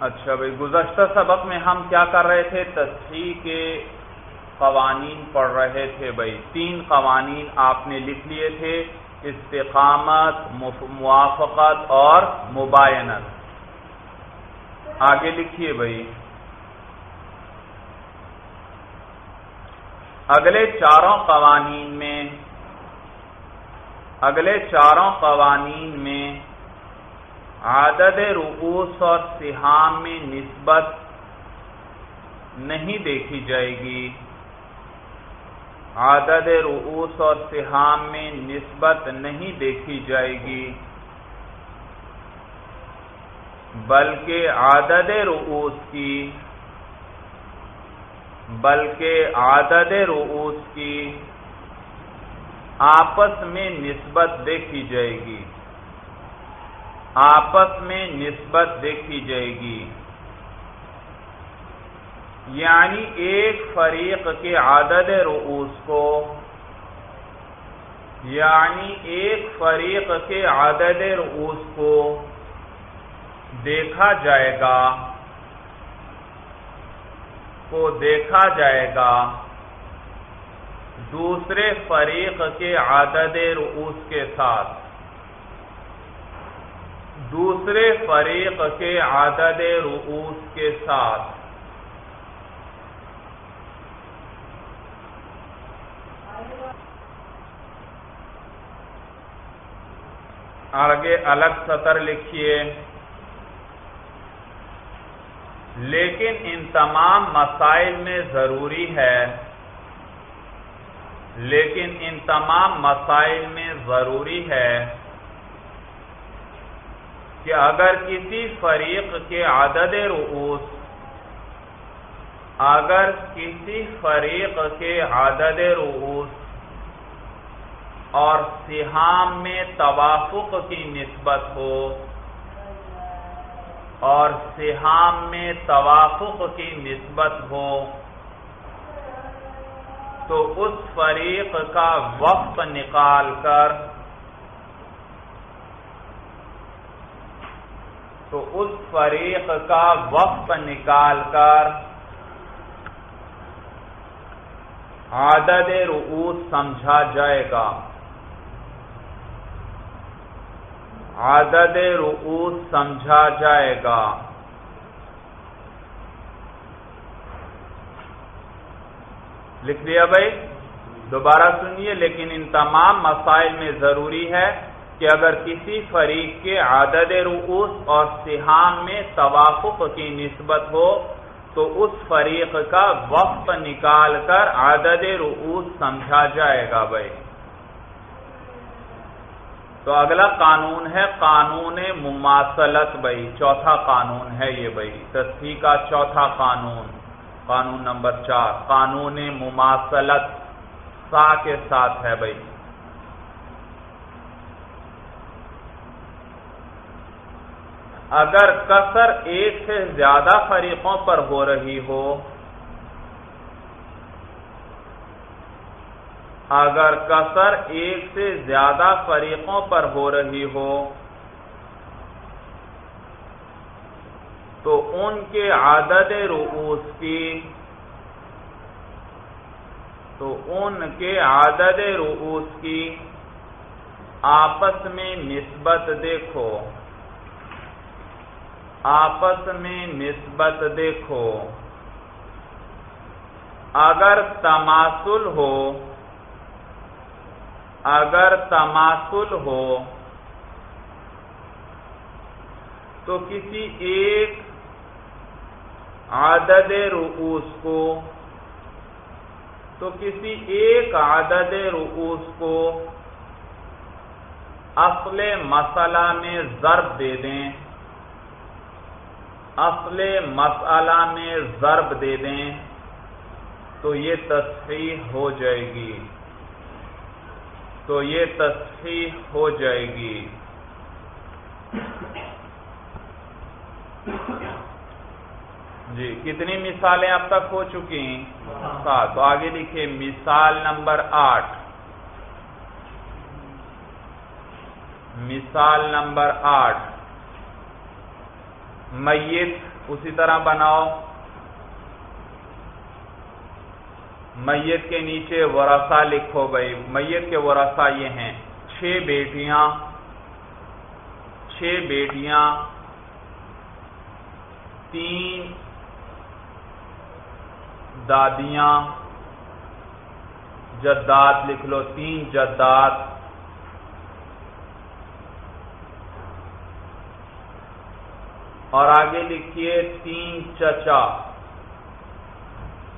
اچھا بھائی، گزشتہ سبق میں ہم کیا کر رہے تھے؟ تصحیح کے قوانین پڑھ رہے تھے بھائی۔ تین قوانین آپ نے لکھ لیے تھے، استقامت موافقت اور مباینت۔ آگے لکھیے بھائی۔ اگلے چاروں قوانین میں، اگلے چاروں قوانین میں عدد رؤوس اور سہام میں نسبت نہیں دیکھی جائے گی۔ عدد رؤوس اور سہام میں نسبت نہیں دیکھی جائے گی۔ بلکہ عدد رؤوس کی، بلکہ عدد رؤوس کی آپس میں نسبت دیکھی جائے گی۔ آپس میں نسبت دیکھی جائے گی۔ یعنی ایک فریق کے عدد رؤوس کو یعنی ایک فریق کے عدد رؤوس کو دیکھا جائے گا، کو دیکھا جائے گا۔ دوسرے فریق کے عدد رؤوس کے ساتھ۔ دوسرے فریق کے عدد رؤوس کے ساتھ۔ آگے الگ سطر لکھیے۔ لیکن ان تمام مسائل میں ضروری ہے۔ لیکن ان تمام مسائل میں ضروری ہے۔ کہ اگر کسی فریق کے عدد رؤوس، اگر کسی فریق کے عدد رؤوس اور سہام میں توافق کی نسبت ہو اور سہام میں توافق کی نسبت ہو، تو اس فریق کا وقت نکال کر تو اس فریق کا وقت نکال کر عدد رؤوس سمجھا جائے گا۔ عدد رؤوس سمجھا جائے گا۔ لکھ دیا بھائی؟ دوبارہ سنیے، لیکن ان تمام مسائل میں ضروری ہے۔ کہ اگر کسی فریق کے عدد رؤوس اور سہام میں توافق کی نسبت ہو، تو اس فریق کا وقت نکال کر عدد رؤوس سمجھا جائے گا بھائی۔ تو اگلا قانون ہے قانون مماثلت بھائی۔ چوتھا قانون ہے یہ بھائی۔ تصحیح کا چوتھا قانون قانون نمبر چار، قانون مماثلت سا کے ساتھ ہے بھائی۔ اگر کثر ایک سے زیادہ فریقوں پر ہو رہی ہو، اگر کثر ایک سے زیادہ فریقوں پر ہو رہی ہو، تو ان کے عدد رؤوس کی، تو ان کے عدد رؤوس کی آپس میں نسبت دیکھو۔ آپس میں نسبت دیکھو۔ اگر تماسل ہو، اگر تماسل ہو، تو کسی ایک عدد رؤوس کو، تو کسی ایک عدد رؤوس کو اصل مسئلہ میں ضرب دے دیں۔ اصل مسئلہ میں ضرب دے دیں تو یہ تصحیح ہو جائے گی۔ تو یہ تصحیح ہو جائے گی۔ جی کتنی مثالیں اب تک ہو چکی ہیں؟ سات۔ تو آگے لکھے مثال نمبر آٹھ۔ مثال نمبر آٹھ۔ میت اسی طرح بناؤ۔ میت کے نیچے ورثہ لکھو بھائی۔ میت کے ورثہ یہ ہیں۔ چھ بیٹیاں۔ چھ بیٹیاں۔ تین دادیاں۔ جداد لکھ لو۔ تین جداد۔ اور آگے لکھیے تین چچا۔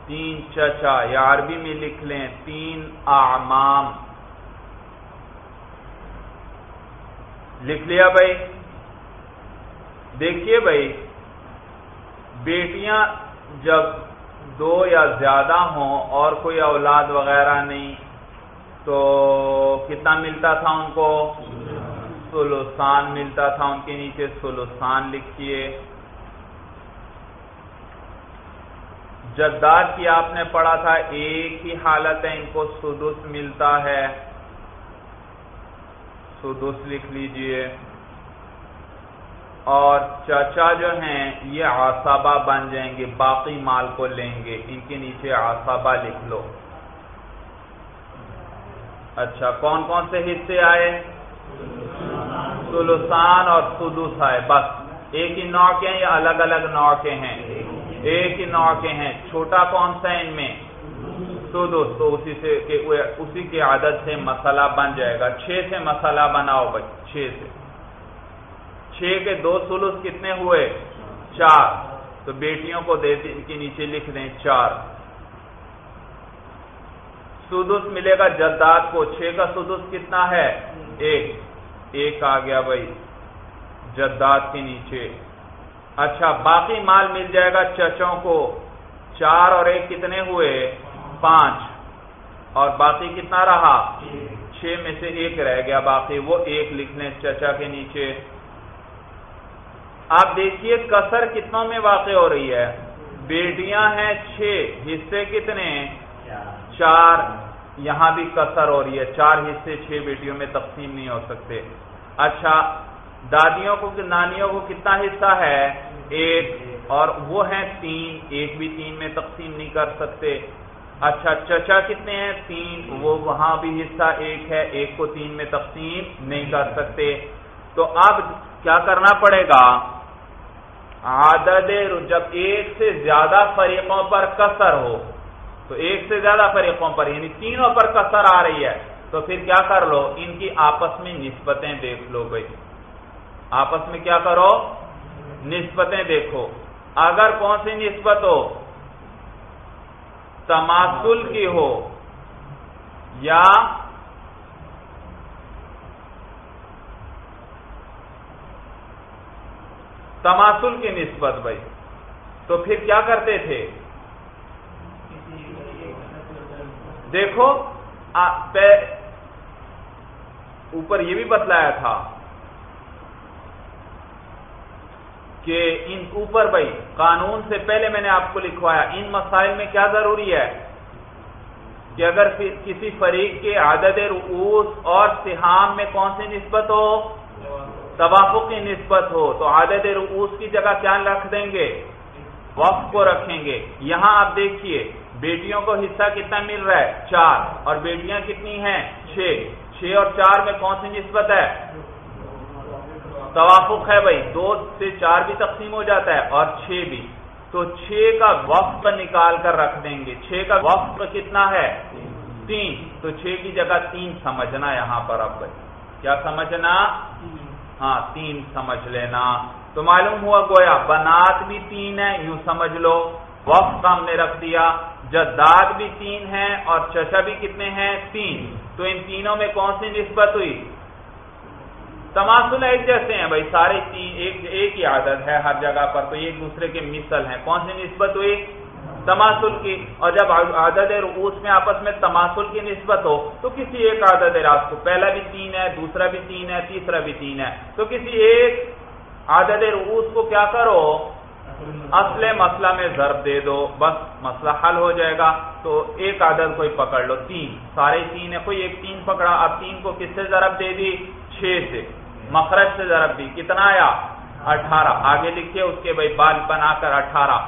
تین چچا یا عربی میں لکھ لیں۔ تین اعمام۔ لکھ لیا بھائی۔ دیکھیے بھائی، بیٹیاں جب دو یا زیادہ ہوں اور کوئی اولاد وغیرہ نہیں، تو کتنا ملتا تھا ان کو؟ سلوسان ملتا تھا ان کے نیچے سلوسان لکھیے جداد کی آپ نے پڑھا تھا، ایک ہی حالت ہے، ان کو سدس ملتا ہے۔ سدس لکھ لیجیے۔ اور چچا جو ہیں، یہ آسابہ بن جائیں گے، باقی مال کو لیں گے۔ ان کے نیچے آسابہ لکھ لو۔ اچھا کون کون سے حصے آئے؟ سلوسان اور سدس آئے بس۔ ایک ہی نو کے ہیں یا الگ الگ نو کے ہیں؟ ایک ہی نو کے ہیں۔ چھوٹا کون سا ان میں؟ تو دوستو اسی سے اسی کی عادت سے مسئلہ بن جائے گا۔ چھ سے مسئلہ بناؤ بھائی چھ سے۔ چھ کے دو سلوس کتنے ہوئے؟ چار۔ تو بیٹیوں کو دیتے ان کے نیچے لکھ دیں چار۔ سدس ملے گا جداد کو۔ چھ کا سدس کتنا ہے؟ ایک۔ ایک آ گیا بھائی، جداد کے نیچے۔ اچھا باقی مال مل جائے گا چچوں کو۔ چار اور ایک کتنے ہوئے؟ پانچ۔ اور باقی کتنا رہا؟ چھ میں سے ایک رہ گیا باقی۔ وہ ایک لکھ لیں چچا کے نیچے۔ آپ دیکھیے، کسر کتنوں میں واقع ہو رہی ہے؟ بیٹیاں ہیں چھ، حصے کتنے؟ چار۔ یہاں بھی کسر ہو رہی ہے۔ چار حصے چھ بیٹیوں میں تقسیم نہیں ہو سکتے۔ اچھا دادیوں کو نانیوں کو کتنا حصہ ہے؟ ایک۔ اور وہ ہیں تین۔ ایک بھی تین میں تقسیم نہیں کر سکتے۔ اچھا چچا کتنے ہیں؟ تین۔ وہ وہاں بھی حصہ ایک ہے۔ ایک کو تین میں تقسیم نہیں کر سکتے۔ تو اب کیا کرنا پڑے گا؟ عدد جب ایک سے زیادہ فریقوں پر کسر ہو۔ تو ایک سے زیادہ فریقوں پر یعنی تینوں پر کسر آ رہی ہے، تو پھر کیا کر لو؟ ان کی آپس میں نسبتیں دیکھ لو بھائی۔ آپس میں کیا کرو؟ نسبتیں دیکھو۔ اگر کون سی نسبت ہو؟ تماسل کی ہو یا تماسل کی نسبت بھائی۔ تو پھر کیا کرتے تھے؟ دیکھو اوپر یہ بھی بتلایا تھا کہ ان اوپر بھائی، قانون سے پہلے میں نے آپ کو لکھوایا، ان مسائل میں کیا ضروری ہے؟ کہ اگر کسی فریق کے عدد رؤوس اور سہام میں کون سی نسبت ہو؟ توافق کی نسبت ہو، تو عدد رؤوس کی جگہ کیا رکھ دیں گے؟ وقت کو رکھیں گے۔ یہاں آپ دیکھیے بیٹیوں کو حصہ کتنا مل رہا ہے؟ چار. اور بیٹیاں کتنی ہیں؟ چھ. چھ اور چار میں کون سی نسبت ہے؟ توافق ہے بھائی. دو سے چار بھی تقسیم ہو جاتا ہے اور چھ بھی. تو چھ کا وقت نکال کر رکھ دیں گے. چھ کا وقت کتنا ہے؟ تین. تو چھ کی جگہ تین سمجھنا یہاں پر اب بھائی. کیا سمجھنا؟ ہاں تین سمجھ لینا. تو معلوم ہوا گویا، بنات بھی تین ہے، یوں سمجھ لو. وقت ہم نے رکھ دیا. جداد بھی تین ہیں اور چشا بھی کتنے ہیں؟ تین۔ تو ان تینوں میں کون سی نسبت ہوئی؟ تماسل ایک جیسے ہیں بھائی، سارے تین، ایک ایک ہی عادت ہے ہر جگہ پر، تو ایک دوسرے کے مثل ہیں۔ کون سی نسبت ہوئی؟ تماسل کی۔ اور جب عادت رؤوس میں آپس میں تماسل کی نسبت ہو، تو کسی ایک عادت راز کو پہلا بھی تین ہے، دوسرا بھی تین ہے، تیسرا بھی تین ہے۔ تو کسی ایک عادت رؤوس کو کیا کرو؟ اصل مسئلہ میں ضرب دے دو، بس مسئلہ حل ہو جائے گا۔ تو ایک عادت کوئی پکڑ لو، تین۔ سارے تین ہے کوئی ایک تین پکڑا، اب تین کو کس سے ضرب دے دی؟ چھ سے۔ مخرج سے ضرب دی۔ کتنا آیا؟ اٹھارہ۔ آگے لکھیے، اس کے بھائی بال بنا کر اٹھارہ۔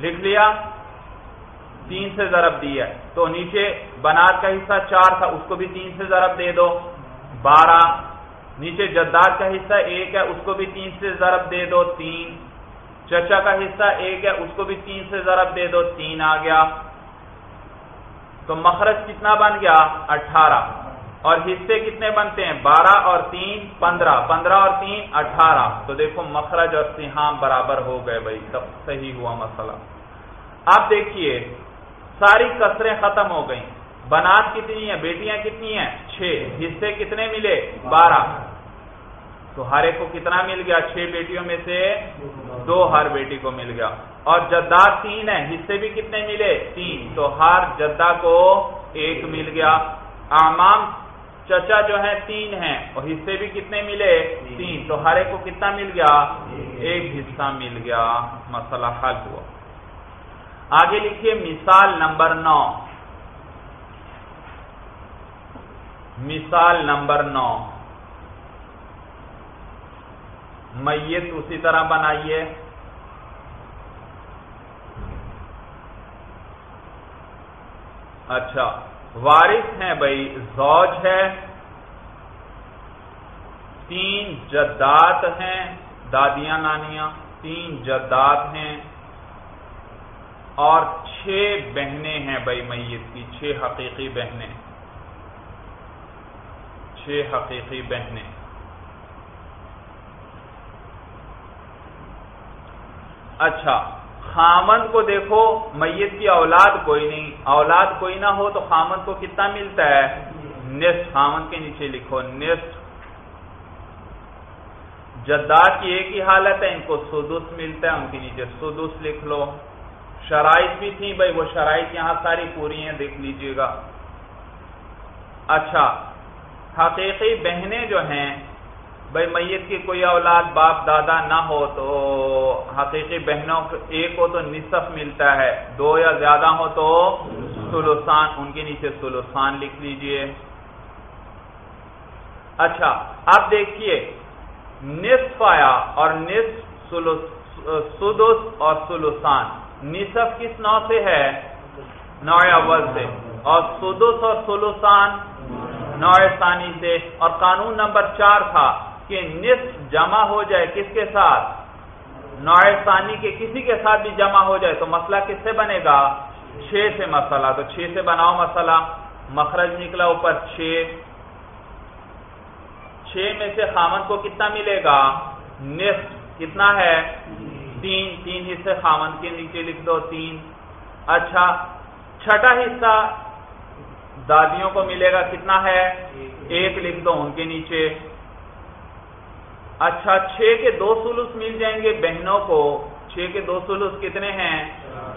لکھ لیا؟ تین سے ضرب دی ہے۔ تو نیچے بنات کا حصہ چار تھا، اس کو بھی تین سے ضرب دے دو۔ بارہ۔ نیچے جداد کا حصہ ایک ہے، اس کو بھی تین سے ضرب دے دو۔ تین۔ چچا کا حصہ ایک ہے، اس کو بھی تین سے ضرب دے دو، تین آ گیا۔ تو مخرج کتنا بن گیا؟ اٹھارہ۔ اور حصے کتنے بنتے ہیں؟ بارہ اور تین، پندرہ۔ پندرہ اور تین، اٹھارہ۔ تو دیکھو مخرج اور سیحام برابر ہو گئے بھائی تب صحیح ہوا مسئلہ۔ اب دیکھیے، ساری کسریں ختم ہو گئیں۔ بنات کتنی ہیں؟ بیٹیاں کتنی ہیں؟ چھ۔ حصے کتنے ملے؟ بارہ۔ تو ہر ایک کو کتنا مل گیا؟ چھ بیٹیوں میں سے دو ہر بیٹی کو مل گیا۔ اور جداد تین ہے حصے بھی کتنے ملے؟ تین۔ تو ہر جدہ کو ایک مل گیا۔ امام چچا جو ہے تین ہیں۔ اور حصے بھی کتنے ملے؟ تین۔ تو ہر ایک کو کتنا مل گیا؟ ایک حصہ مل گیا۔ مسئلہ حل ہوا۔ آگے لکھیے مثال نمبر نو۔ مثال نمبر نو۔ میت اسی طرح بنائیے۔ اچھا وارث ہیں بھائی، زوج ہے۔ تین جدات ہیں، دادیاں، نانیاں، تین جدات ہیں۔ اور چھ بہنیں ہیں بھائی میت کی، چھ حقیقی بہنیں۔ چھ حقیقی بہنیں۔ اچھا خامن کو دیکھو، میت کی اولاد کوئی نہیں۔ اولاد کوئی نہ ہو تو خامن کو کتنا ملتا ہے؟ نصف۔ خامن کے نیچے لکھو، نصف۔ جداد کی ایک ہی حالت ہے، ان کو سدس ملتا ہے، ان کے نیچے سدس لکھ لو۔ شرائط بھی تھی بھائی، وہ شرائط یہاں ساری پوری ہیں، دیکھ لیجیے گا۔ اچھا حقیقی بہنیں جو ہیں بھائی میت کی کوئی اولاد باپ دادا نہ ہو تو حقیقی بہنوں ایک ہو تو نصف ملتا ہے، دو یا زیادہ ہو تو سلوسان، ان کے نیچے سلوسان لکھ لیجیے۔ اچھا اب دیکھیے نصف آیا اور نصف سدس اور سلوسان۔ نصف کس نو سے ہے؟ نو اول سے۔ اور سدس اور سلوسان نو ثانی سے۔ اور قانون نمبر چار تھا۔ کہ نصف جمع ہو جائے کس کے ساتھ؟ نو ثانی کے کسی کے ساتھ بھی جمع ہو جائے تو مسئلہ کس سے بنے گا؟ چھ سے مسئلہ۔ تو چھ سے بناؤ مسئلہ۔ مخرج نکلا اوپر چھ۔ چھ میں سے خامن کو کتنا ملے گا؟ نصف۔ کتنا ہے؟ تین۔ تین حصے خامن کے نیچے لکھ دو۔ تین۔ اچھا۔ چھٹا حصہ دادیوں کو ملے گا۔ کتنا ہے؟ ایک لکھ دو۔ ان کے نیچے۔ اچھا چھ کے دو سلوس مل جائیں گے بہنوں کو۔ چھ کے دو سلوس کتنے ہیں؟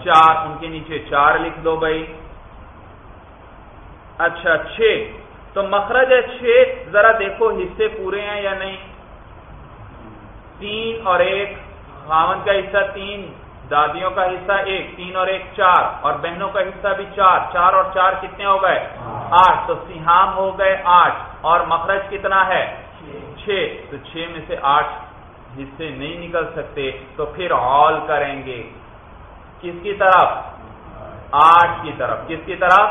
چار۔ ان کے نیچے چار لکھ دو بھائی۔ اچھا چھ۔ تو مخرج ہے چھ۔ ذرا دیکھو حصے پورے ہیں یا نہیں۔ تین اور ایک۔ خامن کا حصہ تین، دادیوں کا حصہ ایک۔ تین اور ایک، چار۔ اور بہنوں کا حصہ بھی چار۔ چار اور چار کتنے ہو گئے؟ آٹھ۔ تو سیحام ہو گئے آٹھ۔ اور مخرج کتنا ہے؟ چھ تو چھ میں سے آٹھ حصے نہیں نکل سکتے، تو پھر آل کریں گے۔ کس کی طرف؟ آٹھ کی طرف۔ کس کی طرف؟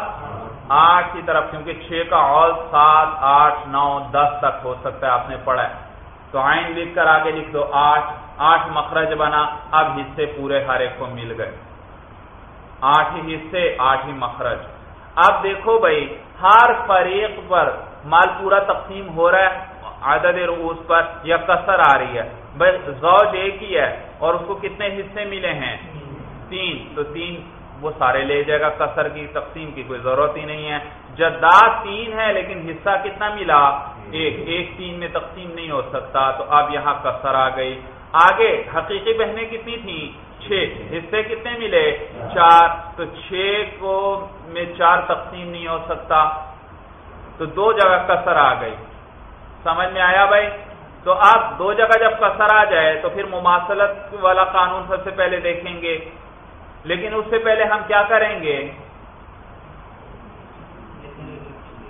آٹھ کی طرف، کیونکہ چھ کا آل سات، آٹھ، نو، دس تک ہو سکتا ہے، آپ نے پڑھا ہے۔ تو آئین لکھ کر آگے لکھ دو، آٹھ آٹھ مخرج بنا، اب حصے پورے ہر ایک کو مل گئے۔ آٹھ ہی حصے، آٹھ ہی مخرج۔ اب دیکھو بھائی، ہر فریق پر مال پورا تقسیم ہو رہا ہے۔ عدد رؤوس پر یا کسر آ رہی ہے۔ بھائی زوج ایک ہی ہے اور اس کو کتنے حصے ملے ہیں؟ تین۔ تو تین وہ سارے لے جائے گا۔ کسر کی تقسیم کی کوئی ضرورت ہی نہیں ہے۔ جداد تین ہے لیکن حصہ کتنا ملا؟ ایک۔ ایک تین میں تقسیم نہیں ہو سکتا۔ تو اب یہاں کسر آ گئی۔ آگے حقیقی بہنیں کتنی تھیں؟ چھ۔ حصے کتنے ملے؟ چار۔ تو چھ کو میں چار تقسیم نہیں ہو سکتا۔ تو دو جگہ کسر آ گئی۔ سمجھ میں آیا بھائی؟ تو آپ دو جگہ جب کسر آ جائے تو پھر مماثلت والا قانون سب سے پہلے دیکھیں گے۔ لیکن اس سے پہلے ہم کیا کریں گے؟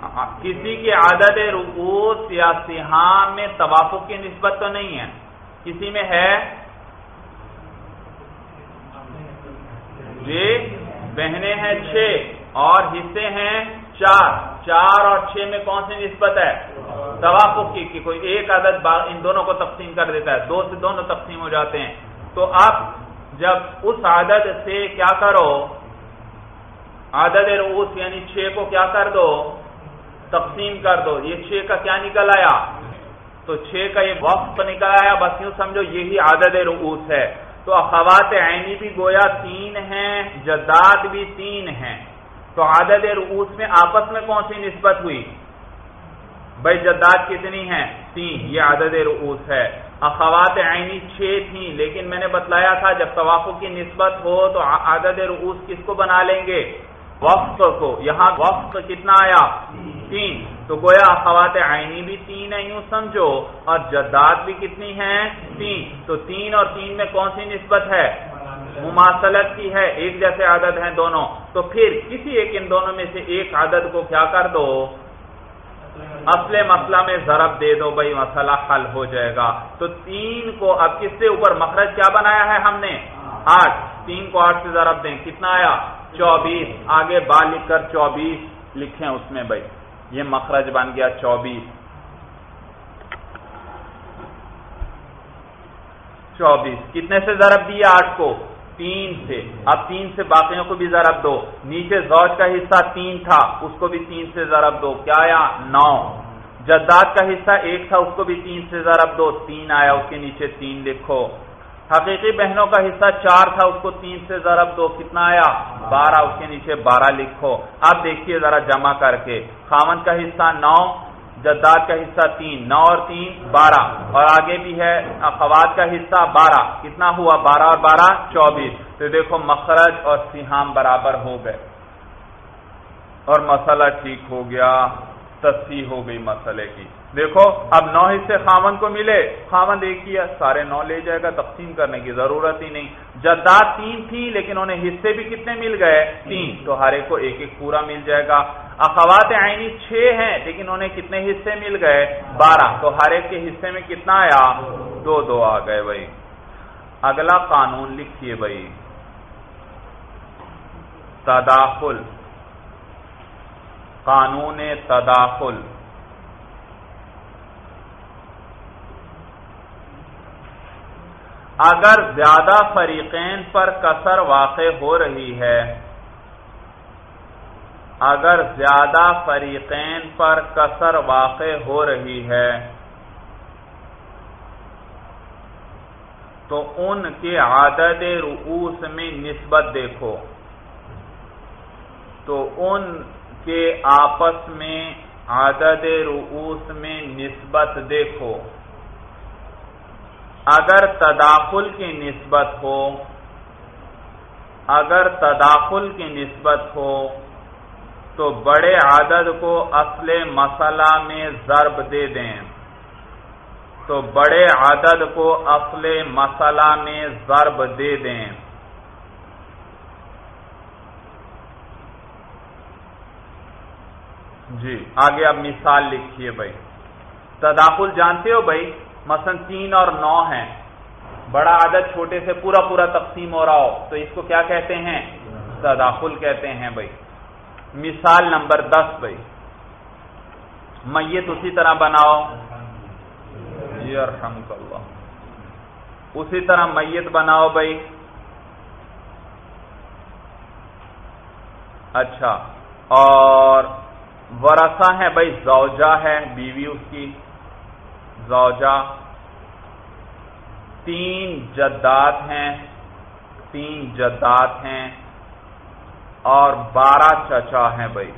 ہاں، کسی کی عدد رؤوس یا سیاح میں توافق کی نسبت تو نہیں ہے۔ کسی میں ہے؟ جی بہنیں ہیں چھ اور حصے ہیں چار۔ چار اور چھ میں کون سی نسبت ہے؟ توافق کی کوئی ایک عدد ان دونوں کو تقسیم کر دیتا ہے، دو سے دونوں تقسیم ہو جاتے ہیں۔ تو اب جب اس عدد سے کیا کرو؟ عدد رؤوس یعنی چھ کو کیا کر دو؟ تقسیم کر دو۔ یہ چھ کا کیا نکل آیا؟ تو چھ کا یہ وقت نکل آیا۔ بس یوں سمجھو، یہی عدد رؤوس ہے۔ تو اخوات عینی بھی گویا تین ہیں، جداد بھی تین ہیں۔ تو عدد رؤوس میں آپس میں کون سی نسبت ہوئی؟ بھائی جداد کتنی ہیں؟ تین، یہ عدد رؤوس ہے۔ اخوات عینی چھ تھیں، لیکن میں نے بتلایا تھا جب توافق کی نسبت ہو تو عدد رؤوس کس کو بنا لیں گے؟ وقت کو۔ یہاں وقت کتنا آیا؟ تین۔ تو گویا اخوات عینی بھی تین ہے یوں سمجھو۔ اور جداد بھی کتنی ہیں؟ تین۔ تو تین اور تین میں کون سی نسبت ہے؟ مماثلت کی ہے، ایک جیسے عدد ہیں دونوں، تو پھر کسی ایک ان دونوں میں سے ایک عدد کو کیا کر دو؟ اصل مسئلہ میں ضرب دے دو بھائی، مسئلہ حل ہو جائے گا۔ تو تین کو اب کس سے اوپر؟ مخرج کیا بنایا ہے ہم نے؟ آٹھ۔ تین کو آٹھ سے ضرب دیں۔ کتنا آیا؟ چوبیس۔ آگے با لکھ کر چوبیس لکھیں اس میں بھائی۔ یہ مخرج بن گیا چوبیس۔ چوبیس۔ کتنے سے ضرب دیا آٹھ کو؟ تین سے اب تین سے باقیوں کو بھی ضرب دو۔ نیچے زوج کا حصہ تین تھا، اس کو بھی تین سے ضرب دو۔ کیا آیا؟ نو۔ جداد کا حصہ ایک تھا، اس کو بھی تین سے ضرب دو۔ تین آیا، اس کے نیچے تین لکھو حقیقی بہنوں کا حصہ چار تھا، اس کو تین سے ضرب دو۔ کتنا آیا؟ بارہ۔ اس کے نیچے بارہ لکھو۔ اب دیکھیے ذرا جمع کر کے۔ خامن کا حصہ نو۔ جداد کا حصہ تین، نو اور تین، بارہ۔ اور آگے بھی ہے خوات کا حصہ بارہ۔ کتنا ہوا؟ بارہ اور بارہ، چوبیس۔ تو دیکھو، مخرج اور سیحام برابر ہو گئے۔ اور مسئلہ ٹھیک ہو گیا، تصحیح ہو گئی مسئلے کی۔ دیکھو، اب نو حصے خامن کو ملے۔ خامن دیکھیے سارے نو لے جائے گا، تقسیم کرنے کی ضرورت ہی نہیں۔ جداد تین تھی، لیکن انہیں حصے بھی کتنے مل گئے؟ تین۔ تو ہر ایک کو ایک ایک پورا مل جائے گا۔ اخوات عینی چھ ہیں، لیکن انہیں کتنے حصے مل گئے؟ بارہ۔ تو ہر ایک کے حصے میں کتنا آیا؟ دو دو آ گئے بھائی۔ اگلا قانون لکھیے بھائی۔ تداخل۔ قانون تداخل۔ اگر زیادہ فریقین پر کثر واقع ہو رہی ہے، اگر زیادہ فریقین پر کثر واقع ہو رہی ہے، تو ان کے عدد رؤوس میں نسبت دیکھو۔ تو ان کے آپس میں عدد رؤوس میں نسبت دیکھو۔ اگر تداخل کی نسبت ہو، اگر تداخل کی نسبت ہو، تو بڑے عدد کو اصل مسئلہ میں ضرب دے دیں۔ تو بڑے عدد کو اصل مسئلہ میں ضرب دے دیں۔ جی آگے اب مثال لکھیے بھائی۔ تداخل جانتے ہو بھائی؟ مثلا تین اور نو ہیں۔ بڑا عدد چھوٹے سے پورا پورا تقسیم ہو رہا ہو۔ تو اس کو کیا کہتے ہیں؟ تداخل کہتے ہیں بھائی۔ مثال نمبر دس بھائی۔ میت اسی طرح بناؤ۔ جی، اللہ۔ اسی طرح میت بناؤ بھائی۔ اچھا۔ اور ورثہ ہے بھائی، زوجہ ہے، بیوی اس کی۔ زوجہ تین جدات ہیں، تین جدات ہیں اور بارہ چچا ہیں بھائی۔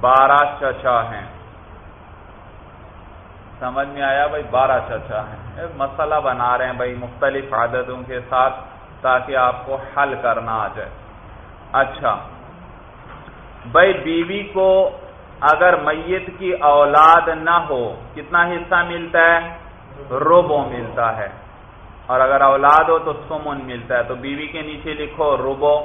بارہ چچا ہیں۔ سمجھ میں آیا بھائی؟ بارہ چچا ہیں۔ مسئلہ بنا رہے ہیں بھائی مختلف عادتوں کے ساتھ تاکہ آپ کو حل کرنا آ جائے۔ اچھا۔ بھائی بیوی کو اگر میت کی اولاد نہ ہو، کتنا حصہ ملتا ہے؟ روبو ملتا ہے۔ اور اگر اولاد ہو تو سمن ملتا ہے۔ تو بیوی کے نیچے لکھو روبو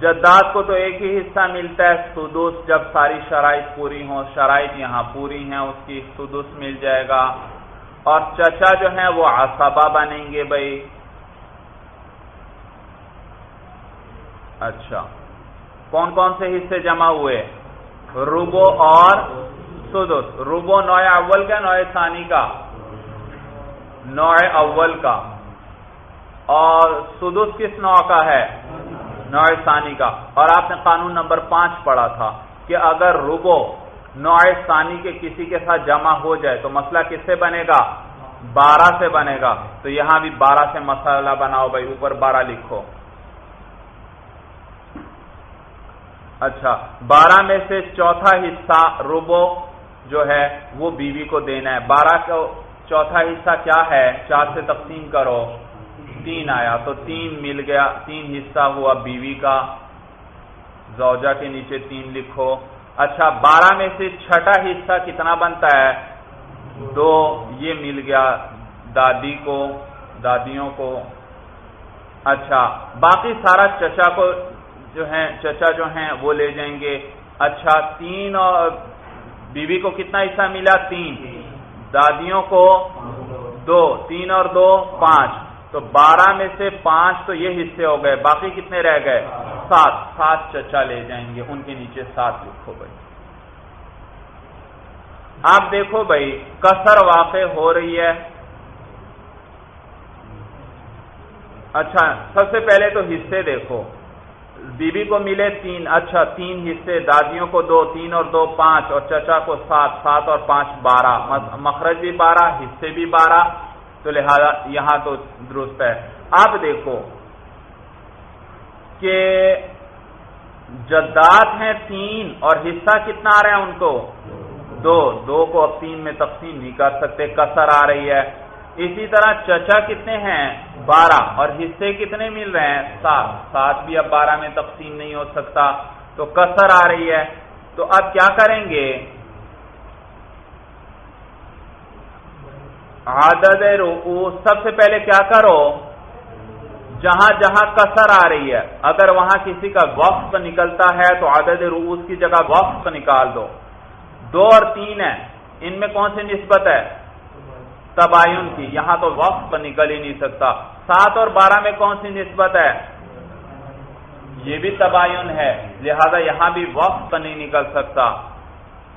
جداد کو تو ایک ہی حصہ ملتا ہے۔ سدوس جب ساری شرائط پوری ہوں، شرائط یہاں پوری ہیں، اس کی سدوس مل جائے گا۔ اور چچا جو ہیں، وہ عصبہ بنیں گے بھائی۔ اچھا۔ کون کون سے حصے جمع ہوئے؟ روبو اور سدس. روبو نوع اول کا، نوع ثانی کا. نوع اول کا. اور سدس کس نوع کا ہے؟ نوع ثانی کا. اور آپ نے قانون نمبر پانچ پڑھا تھا کہ اگر روبو نوع ثانی کے کسی کے ساتھ جمع ہو جائے تو مسئلہ کس سے بنے گا؟ بارہ سے بنے گا. تو یہاں بھی بارہ سے مسئلہ بناؤ بھائی، اوپر بارہ لکھو. اچھا بارہ میں سے چوتھا حصہ روبو جو ہے، وہ بیوی کو دینا ہے۔ بارہ کا چوتھا حصہ کیا ہے؟ چار سے تقسیم کرو، تین آیا۔ تو تین مل گیا، تین حصہ ہوا بیوی کا۔ زوجہ کے نیچے تین لکھو۔ اچھا بارہ میں سے چھٹا حصہ کتنا بنتا ہے؟ دو۔ یہ مل گیا دادی کو، دادیوں کو۔ اچھا باقی سارا چچا کو جو ہیں، چچا جو ہیں، وہ لے جائیں گے. اچھا تین اور بیوی کو کتنا حصہ ملا؟ تین. دادیوں کو دو. تین اور دو، پانچ. تو بارہ میں سے پانچ تو یہ حصے ہو گئے. باقی کتنے رہ گئے؟ سات. سات چچا لے جائیں گے. ان کے نیچے سات لکھو بھائی. آپ دیکھو بھائی، کسر واقع ہو رہی ہے. اچھا سب سے پہلے تو حصے دیکھو. بیوی کو ملے تین اچھا تین حصے، دادیوں کو دو، تین اور دو، پانچ، اور چچا کو سات سات اور پانچ، بارہ مخرج بھی بارہ، حصے بھی بارہ، تو لہذا یہاں تو درست ہے۔ آپ دیکھو کہ جداد ہیں تین اور حصہ کتنا آ رہا ہے ان کو؟ دو۔ دو کو اب تین میں تقسیم نہیں کر سکتے، کسر آ رہی ہے۔ اسی طرح چچا کتنے ہیں؟ بارہ. اور حصے کتنے مل رہے ہیں؟ سات. سات بھی اب بارہ میں تقسیم نہیں ہو سکتا۔ تو کسر آ رہی ہے۔ تو اب کیا کریں گے؟ عدد رؤوس. سب سے پہلے کیا کرو؟ جہاں جہاں کسر آ رہی ہے۔ اگر وہاں کسی کا وقت نکلتا ہے تو عدد رؤوس کی جگہ وقت نکال دو۔ دو اور تین ہے ان میں کون سی نسبت ہے؟ تباین کی، یہاں تو وقت نکل ہی نہیں سکتا۔ سات اور بارہ میں کون سی نسبت ہے؟ یہ بھی تباین ہے، لہذا یہاں بھی وقت نہیں نکل سکتا۔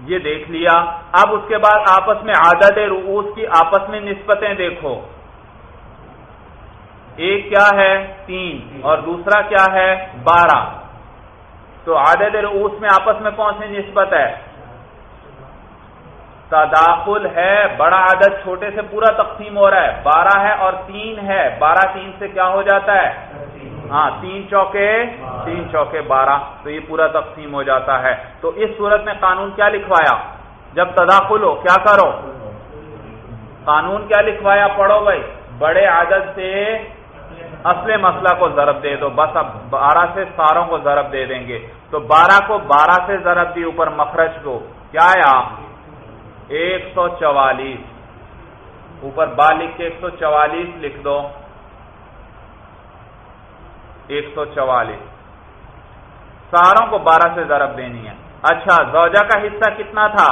یہ دیکھ لیا۔ اب اس کے بعد آپس میں عادت رؤوس کی آپس میں نسبتیں دیکھو۔ ایک کیا ہے؟ تین۔ اور دوسرا کیا ہے؟ بارہ۔ تو عادت رؤوس میں آپس میں کون سی نسبت ہے؟ تداخل ہے، بڑا عدد چھوٹے سے پورا تقسیم ہو رہا ہے۔ بارہ ہے اور تین ہے۔ بارہ تین سے کیا ہو جاتا ہے؟ ہاں تین چوکے تین چوکے بارہ، تو یہ پورا تقسیم ہو جاتا ہے۔ تو اس صورت میں قانون کیا لکھوایا؟ جب تداخل ہو، کیا کرو؟ قانون کیا لکھوایا؟ پڑھو بھائی، بڑے عدد سے اصل مسئلہ کو ضرب دے دو۔ بس اب بارہ سے ساروں کو ضرب دے دیں گے۔ تو بارہ کو بارہ سے ضرب دی، اوپر مخرج کو۔ کیا آیا ایک سو چوالیس۔ اوپر با لکھ کے ایک سو چوالیس لکھ دو۔ ایک سو چوالیس۔ ساروں کو بارہ سے ضرب دینی ہے۔ اچھا زوجہ کا حصہ کتنا تھا؟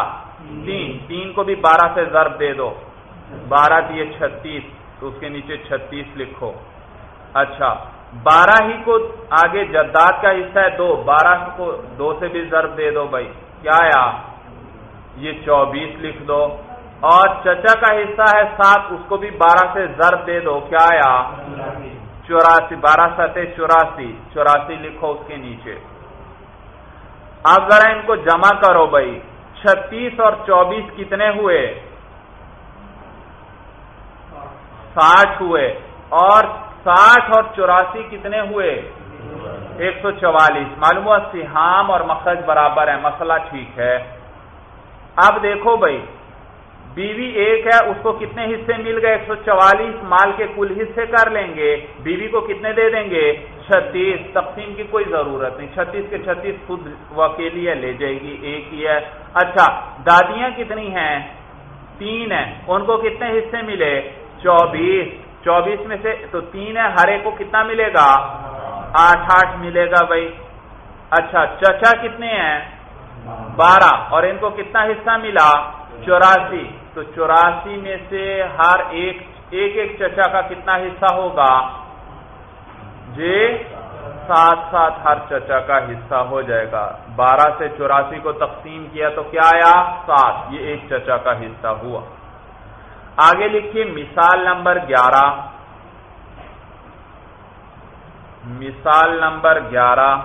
تین۔ تین کو بھی بارہ سے ضرب دے دو۔ بارہ دیے چھتیس۔ تو اس کے نیچے چھتیس لکھو۔ اچھا بارہ ہی کو آگے جداد کا حصہ ہے، دو۔ بارہ کو دو سے بھی ضرب دے دو بھائی۔ کیا آیا یہ چوبیس لکھ دو۔ اور چچا کا حصہ ہے سات، اس کو بھی بارہ سے ضرب دے دو۔ کیا آیا؟ چوراسی، بارہ ستے چوراسی۔ چوراسی لکھو اس کے نیچے۔ آپ ذرا ان کو جمع کرو بھائی۔ چھتیس اور چوبیس کتنے ہوئے؟ ساٹھ ہوئے۔ اور ساٹھ اور چوراسی کتنے ہوئے؟ ایک سو چوالیس۔ معلوم ہوا سیام اور مخرج برابر ہے مسئلہ ٹھیک ہے۔ اب دیکھو بھائی، بیوی ایک ہے، اس کو کتنے حصے مل گئے؟ ایک سو چوالیس مال کے کل حصے کر لیں گے۔ بیوی کو کتنے دے دیں گے؟ چھتیس۔ تقسیم کی کوئی ضرورت نہیں۔ چھتیس کے چھتیس خود وکیلی ہے، لے جائے گی، ایک ہی ہے۔ اچھا دادیاں کتنی ہیں؟ تین ہیں۔ ان کو کتنے حصے ملے؟ چوبیس۔ چوبیس میں سے تو تین ہے ہر ایک کو کتنا ملے گا؟ آٹھ آٹھ ملے گا بھائی۔ اچھا چچا کتنے ہیں؟ بارہ اور ان کو کتنا حصہ ملا؟ چوراسی. تو چوراسی میں سے ہر ایک ایک ایک چچا کا کتنا حصہ ہوگا؟ جی سات سات ہر چچا کا حصہ ہو جائے گا۔ بارہ سے چوراسی کو تقسیم کیا تو کیا آیا؟ سات. یہ ایک چچا کا حصہ ہوا۔ آگے لکھیے مثال نمبر گیارہ۔ مثال نمبر گیارہ۔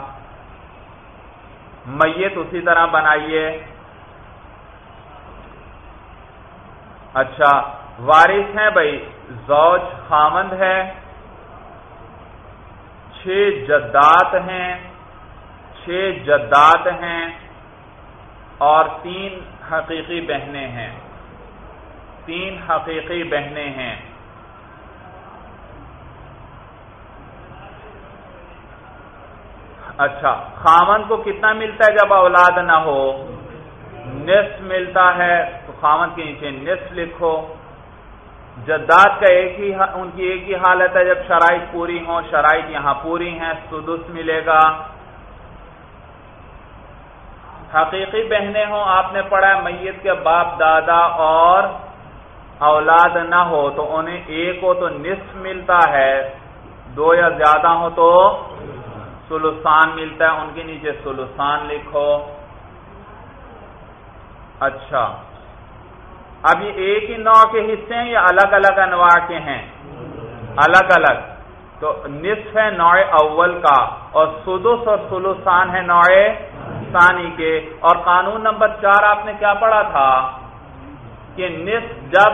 میت اسی طرح بنائیے۔ اچھا وارث ہیں بھائی، زوج خامند ہے چھ جدات ہیں، چھ جدات ہیں اور تین حقیقی بہنیں ہیں۔ تین حقیقی بہنیں ہیں۔ اچھا خامن کو کتنا ملتا ہے جب اولاد نہ ہو؟ نصف ملتا ہے، تو خامن کے نیچے نصف لکھو۔ جداد کا ایک ہی ان کی ایک ہی حالت ہے، جب شرائط پوری ہوں، شرائط یہاں پوری ہیں، سدس ملے گا۔ حقیقی بہنیں ہوں، آپ نے پڑھا میت کے باپ، دادا اور اولاد نہ ہو، تو انہیں ایک ہو تو نصف ملتا ہے۔ دو یا زیادہ ہو تو سلوسان ملتا ہے، ان کے نیچے سلوسان لکھو۔ اچھا۔ اب یہ ایک ہی نوع کے حصے ہیں یا الگ الگ انواع کے ہیں۔ الگ الگ۔ تو نصف ہے نوع اول کا، اور سدس اور سلوسان ہے نوع ثانی کے۔ اور قانون نمبر چار آپ نے کیا پڑھا تھا؟ کہ نصف جب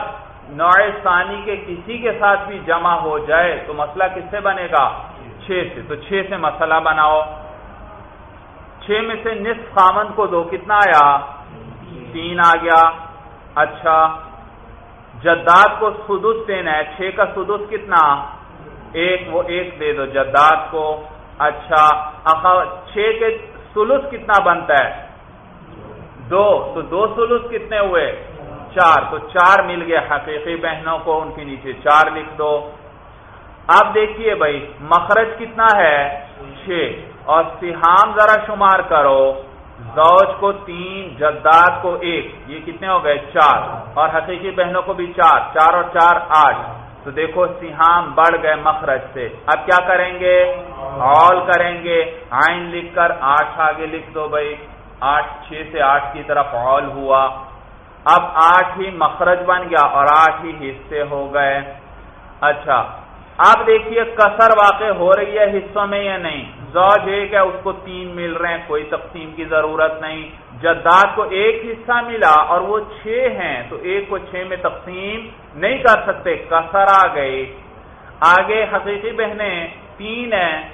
نوع ثانی کے کسی کے ساتھ بھی جمع ہو جائے، تو مسئلہ کس سے بنے گا؟ چھ سے، تو چھ سے مسئلہ بناؤ۔ چھ میں سے نصف خامن کو دو، کتنا آیا؟ تین آ گیا۔ اچھا۔ جداد کو سدس دینا ہے۔ چھ کا سدس کتنا؟ ایک، وہ ایک دے دو جداد کو۔ اچھا۔ چھ کے سلس کتنا بنتا ہے؟ دو۔ تو دو سلس کتنے ہوئے؟ چار۔ تو چار مل گئے حقیقی بہنوں کو، ان کے نیچے چار لکھ دو۔ اب دیکھیے بھائی، مخرج کتنا ہے؟ چھ۔ اور سہام ذرا شمار کرو۔ زوج کو تین، جداد کو ایک۔ یہ کتنے ہو گئے؟ چار۔ اور حقیقی بہنوں کو بھی چار۔ چار اور چار، آٹھ۔ تو دیکھو، سہام بڑھ گئے مخرج سے۔ اب کیا کریں گے؟ آل کریں گے۔ آئن لکھ کر آٹھ آگے لکھ دو بھائی۔ آٹھ، چھ سے آٹھ کی طرف آل ہوا۔ اب آٹھ ہی مخرج بن گیا اور آٹھ ہی حصے ہو گئے۔ اچھا۔ اب دیکھیے کسر واقع ہو رہی ہے حصوں میں یا نہیں؟ زوج ایک ہے اس کو تین مل رہے ہیں، کوئی تقسیم کی ضرورت نہیں۔ جداد کو ایک حصہ ملا اور وہ چھ ہیں، تو ایک کو چھ میں تقسیم نہیں کر سکتے۔ کسر آ گئے آگے حقیقی بہنیں تین ہیں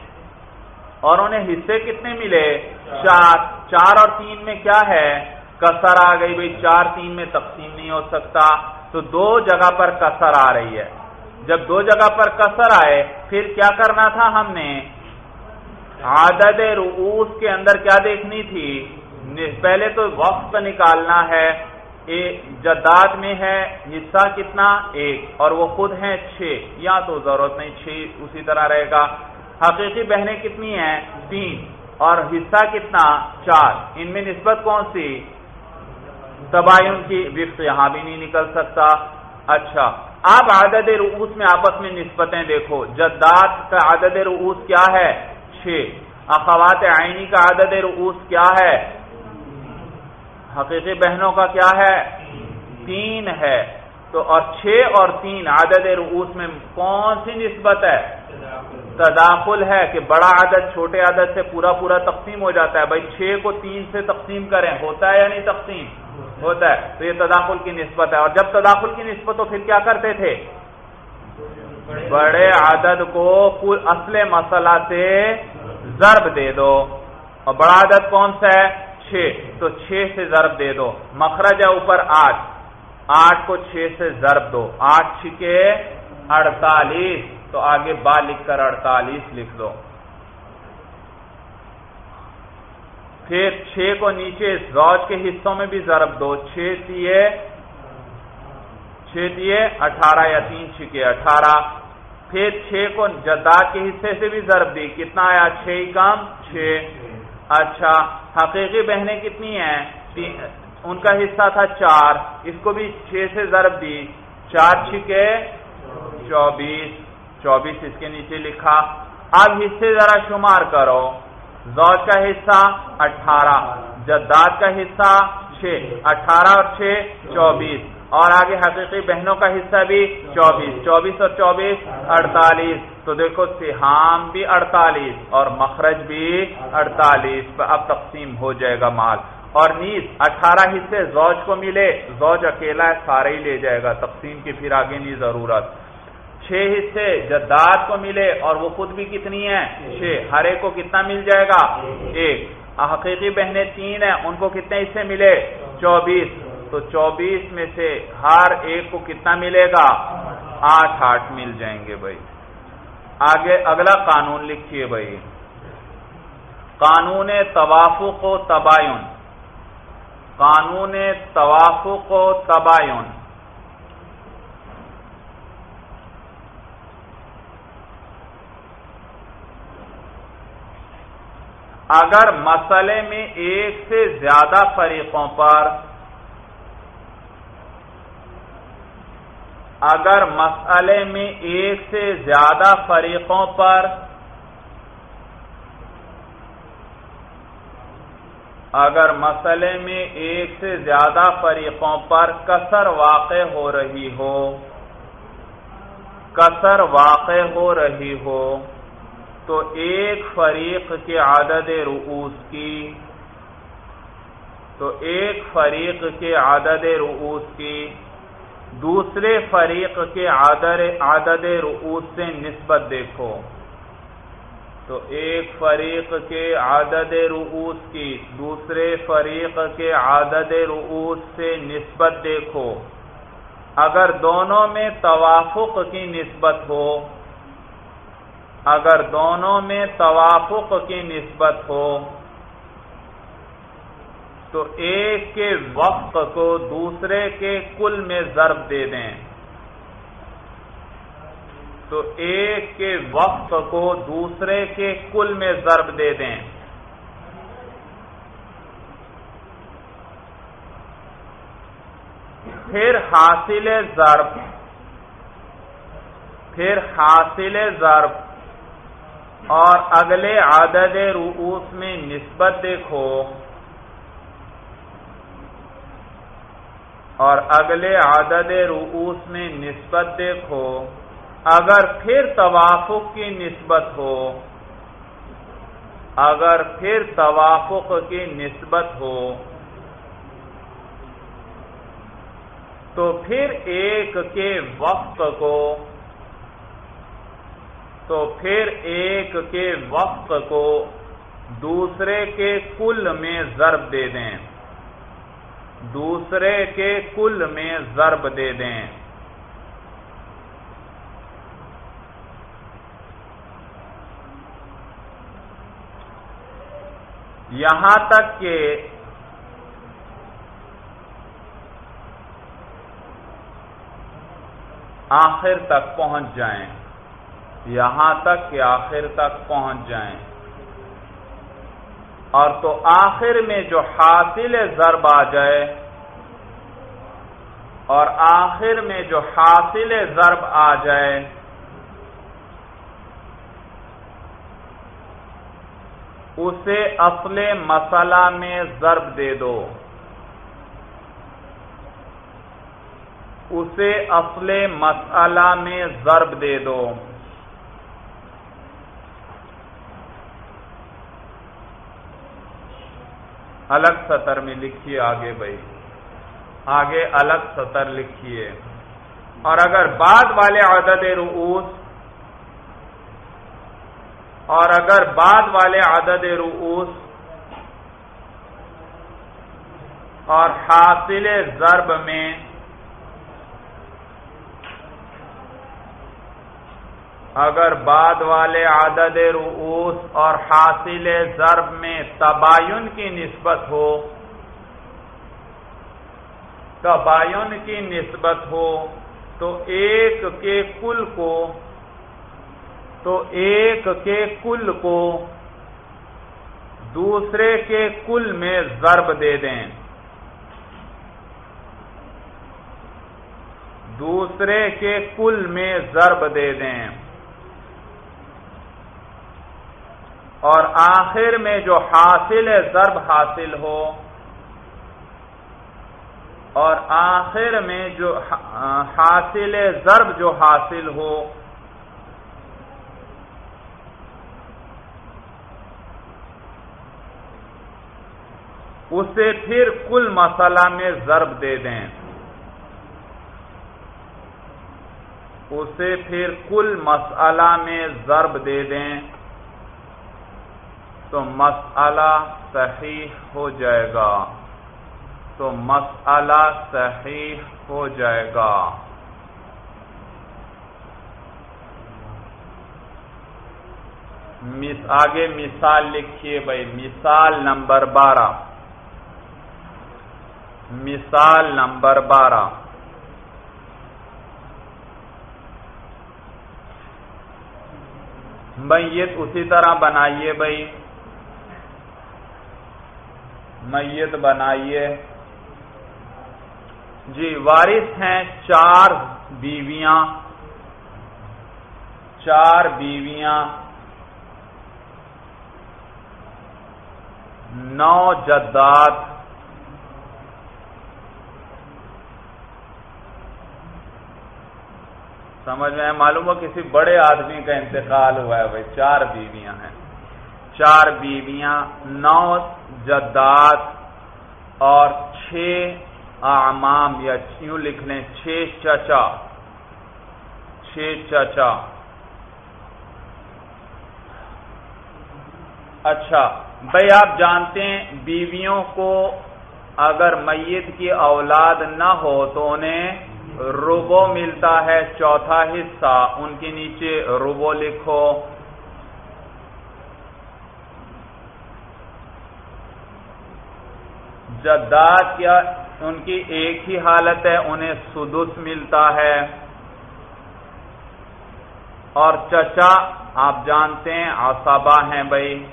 اور انہیں حصے کتنے ملے؟ چار۔ چار اور تین میں کیا ہے؟ کسر آ گئی بھائی چار تین میں تقسیم نہیں ہو سکتا۔ تو دو جگہ پر کسر آ رہی ہے۔ جب دو جگہ پر کسر آئے، پھر کیا کرنا تھا ہم نے؟ عدد رؤوس کے اندر کیا دیکھنی تھی؟ پہلے تو وقت نکالنا ہے جداد میں ہے، حصہ کتنا؟ ایک، اور وہ خود ہیں چھ، یا تو ضرورت نہیں، چھ اسی طرح رہے گا۔ حقیقی بہنیں کتنی ہیں؟ تین، اور حصہ کتنا؟ چار۔ ان میں نسبت کون سی؟ تباین کی، وقت یہاں بھی نہیں نکل سکتا۔ اچھا۔ اب عدد رؤوس میں آپس میں نسبتیں دیکھو۔ جداد کا عدد رؤوس کیا ہے؟ چھ۔ اخوات آئینی کا عدد رؤوس کیا ہے؟ حقیقی بہنوں کا کیا ہے؟ تین ہے۔ تو اور چھ اور تین عدد رؤوس میں کون سی نسبت ہے؟ تداخل ہے کہ بڑا عدد چھوٹے عدد سے پورا پورا تقسیم ہو جاتا ہے۔ بھائی، چھ کو تین سے تقسیم کریں، ہوتا ہے یا نہیں تقسیم؟ ہوتا ہے، تو یہ تداخل کی نسبت ہے۔ اور جب تداخل کی نسبت تو پھر کیا کرتے تھے؟ بڑے عدد کو اصل مسئلہ سے ضرب دے دو۔ اور بڑا عدد کون سا ہے؟ چھ۔ تو چھ سے ضرب دے دو۔ مخرج ہے اوپر آٹھ۔ آٹھ کو چھ سے ضرب دو۔ آٹھ چھکے اڑتالیس۔ تو آگے با لکھ کر اڑتالیس لکھ دو۔ پھر چھ کو نیچے زوج کے حصوں میں بھی ضرب دو۔ چھ دیے چھ دیے اٹھارہ یا تین چھکے، اٹھارہ۔ پھر چھ کو جداد کے حصے سے بھی ضرب دی۔ کتنا آیا؟ چھ کم چھ۔ اچھا حقیقی بہنیں کتنی ہیں؟ ان کا حصہ تھا چار۔ اس کو بھی چھ سے ضرب دی۔ چار چھکے، چوبیس۔ چوبیس اس کے نیچے لکھا۔ اب حصے ذرا شمار کرو۔ زوج کا حصہ اٹھارہ، جداد کا حصہ چھ، اٹھارہ اور چھ، چوبیس۔ اور آگے حقیقی بہنوں کا حصہ بھی چوبیس چوبیس اور چوبیس، اڑتالیس۔ تو دیکھو سہام بھی اڑتالیس اور مخرج بھی اڑتالیس۔ اب تقسیم ہو جائے گا مال۔ اور نیز اٹھارہ حصے زوج کو ملے، زوج اکیلا ہے، سارے ہی لے جائے گا۔ تقسیم کی پھر آگے نہیں ضرورت۔ چھ حصے جداد کو ملے اور وہ خود بھی کتنی ہیں؟ چھ۔ ہر ایک کو کتنا مل جائے گا؟ ایک۔ حقیقی بہنیں تین ہیں، ان کو کتنے حصے ملے؟ چوبیس۔ تو چوبیس میں سے ہر ایک کو کتنا ملے گا؟ آٹھ آٹھ مل جائیں گے بھائی۔ آگے اگلا قانون لکھیے بھائی۔ قانون توافق و تباین۔ قانون توافق و تباین۔ اگر مسئلے میں ایک سے زیادہ فریقوں پر اگر مسئلے میں ایک سے زیادہ فریقوں پر اگر مسئلے میں ایک سے زیادہ فریقوں پر کثر واقع ہو رہی ہو کثر واقع ہو رہی ہو تو ایک فریق کے عدد رؤوس کی، تو ایک فریق کے عدد رؤوس کی، دوسرے فریق کے عدد رؤوس سے نسبت دیکھو۔ تو ایک فریق کے عدد رؤوس کی، دوسرے فریق کے عدد رؤوس سے نسبت دیکھو۔ اگر دونوں میں توافق کی نسبت ہو اگر دونوں میں توافق کی نسبت ہو، تو ایک کے وقت کو دوسرے کے کل میں ضرب دے دیں۔ تو ایک کے وقت کو دوسرے کے کل میں ضرب دے دیں۔ پھر حاصل ضرب، پھر حاصل ضرب۔ اور اگلے عدد رؤوس میں نسبت دیکھو۔ اور اگلے عدد رؤوس میں نسبت دیکھو۔ اگر پھر توافق کی نسبت ہو، اگر پھر توافق کی نسبت ہو، تو پھر ایک کے وقت کو تو پھر ایک کے وقت کو دوسرے کے کل میں ضرب دے دیں۔ دوسرے کے کل میں ضرب دے دیں۔ یہاں تک کہ آخر تک پہنچ جائیں۔ یہاں تک کہ آخر تک پہنچ جائیں۔ اور تو آخر میں جو حاصل ضرب آ جائے، اور آخر میں جو حاصل ضرب آ جائے، اسے اصل مسئلہ میں ضرب دے دو۔ اسے اصل مسئلہ میں ضرب دے دو۔ الگ سطر میں لکھیے آگے بھائی۔ آگے الگ سطر لکھیے۔ اور اگر بعد والے عدد رؤوس، اور اگر بعد والے عدد رؤوس اور حاصل ضرب میں اگر بعد والے عدد رؤوس اور حاصل ضرب میں تباین کی نسبت ہو، تباین کی نسبت ہو، تو ایک کے کل کو، تو ایک کے کل کو دوسرے کے کل میں ضرب دے دیں۔ دوسرے کے کل میں ضرب دے دیں۔ اور آخر میں جو حاصل ضرب حاصل ہو، اور آخر میں جو حاصل ضرب جو حاصل ہو، اسے پھر کل مسئلہ میں ضرب دے دیں۔ اسے پھر کل مسئلہ میں ضرب دے دیں۔ تو مسئلہ صحیح ہو جائے گا۔ تو مسئلہ صحیح ہو جائے گا۔ آگے مثال لکھیے بھائی، مثال نمبر بارہ۔ مثال نمبر بارہ۔ میت اسی طرح بنائیے بھائی۔ میت بنائیے۔ جی وارث ہیں چار بیویاں۔ چار بیویاں۔ نو جداد۔ سمجھ میں معلوم ہو کسی بڑے آدمی کا انتقال ہوا ہے بھائی چار بیویاں ہیں۔ چار بیویاں، نو جداد اور چھ آمام یا یوں لکھ لیں چھ چچا چھ چچا۔ اچھا بھائی آپ جانتے ہیں بیویوں کو اگر میت کی اولاد نہ ہو تو انہیں روبو ملتا ہے، چوتھا حصہ، ان کے نیچے روبو لکھو۔ جداد کیا ان کی ایک ہی حالت ہے، انہیں سدس ملتا ہے۔ اور چچا، آپ جانتے ہیں آسابا ہیں بھائی۔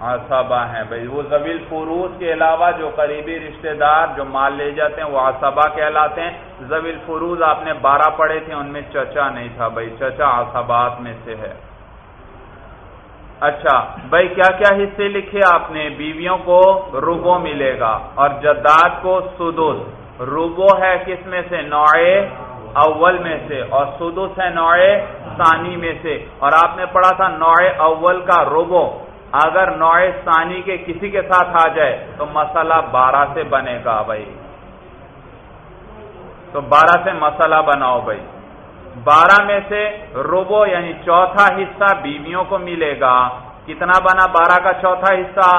آسابا ہیں بھائی۔ وہ زویل فروز کے علاوہ جو قریبی رشتہ دار جو مال لے جاتے ہیں، وہ آسابا کہلاتے ہیں۔ زویل فروز آپ نے بارہ پڑھے تھے، ان میں چچا نہیں تھا بھائی۔ چچا آسابات میں سے ہے۔ اچھا بھائی، کیا کیا حصے لکھے آپ نے؟ بیویوں کو روبو ملے گا اور جداد کو سدس۔ روبو ہے کس میں سے؟ نوئے اول میں سے۔ اور سدس ہے نوئے ثانی میں سے۔ اور آپ نے پڑھا تھا نوئے اول کا روبو۔ اگر نوئے ثانی کے کسی کے ساتھ آ جائے تو مسئلہ بارہ سے بنے گا بھائی۔ تو بارہ سے مسئلہ بناؤ بھائی۔ بارہ میں سے روبو یعنی چوتھا حصہ بیویوں کو ملے گا۔ کتنا بنا بارہ کا چوتھا حصہ؟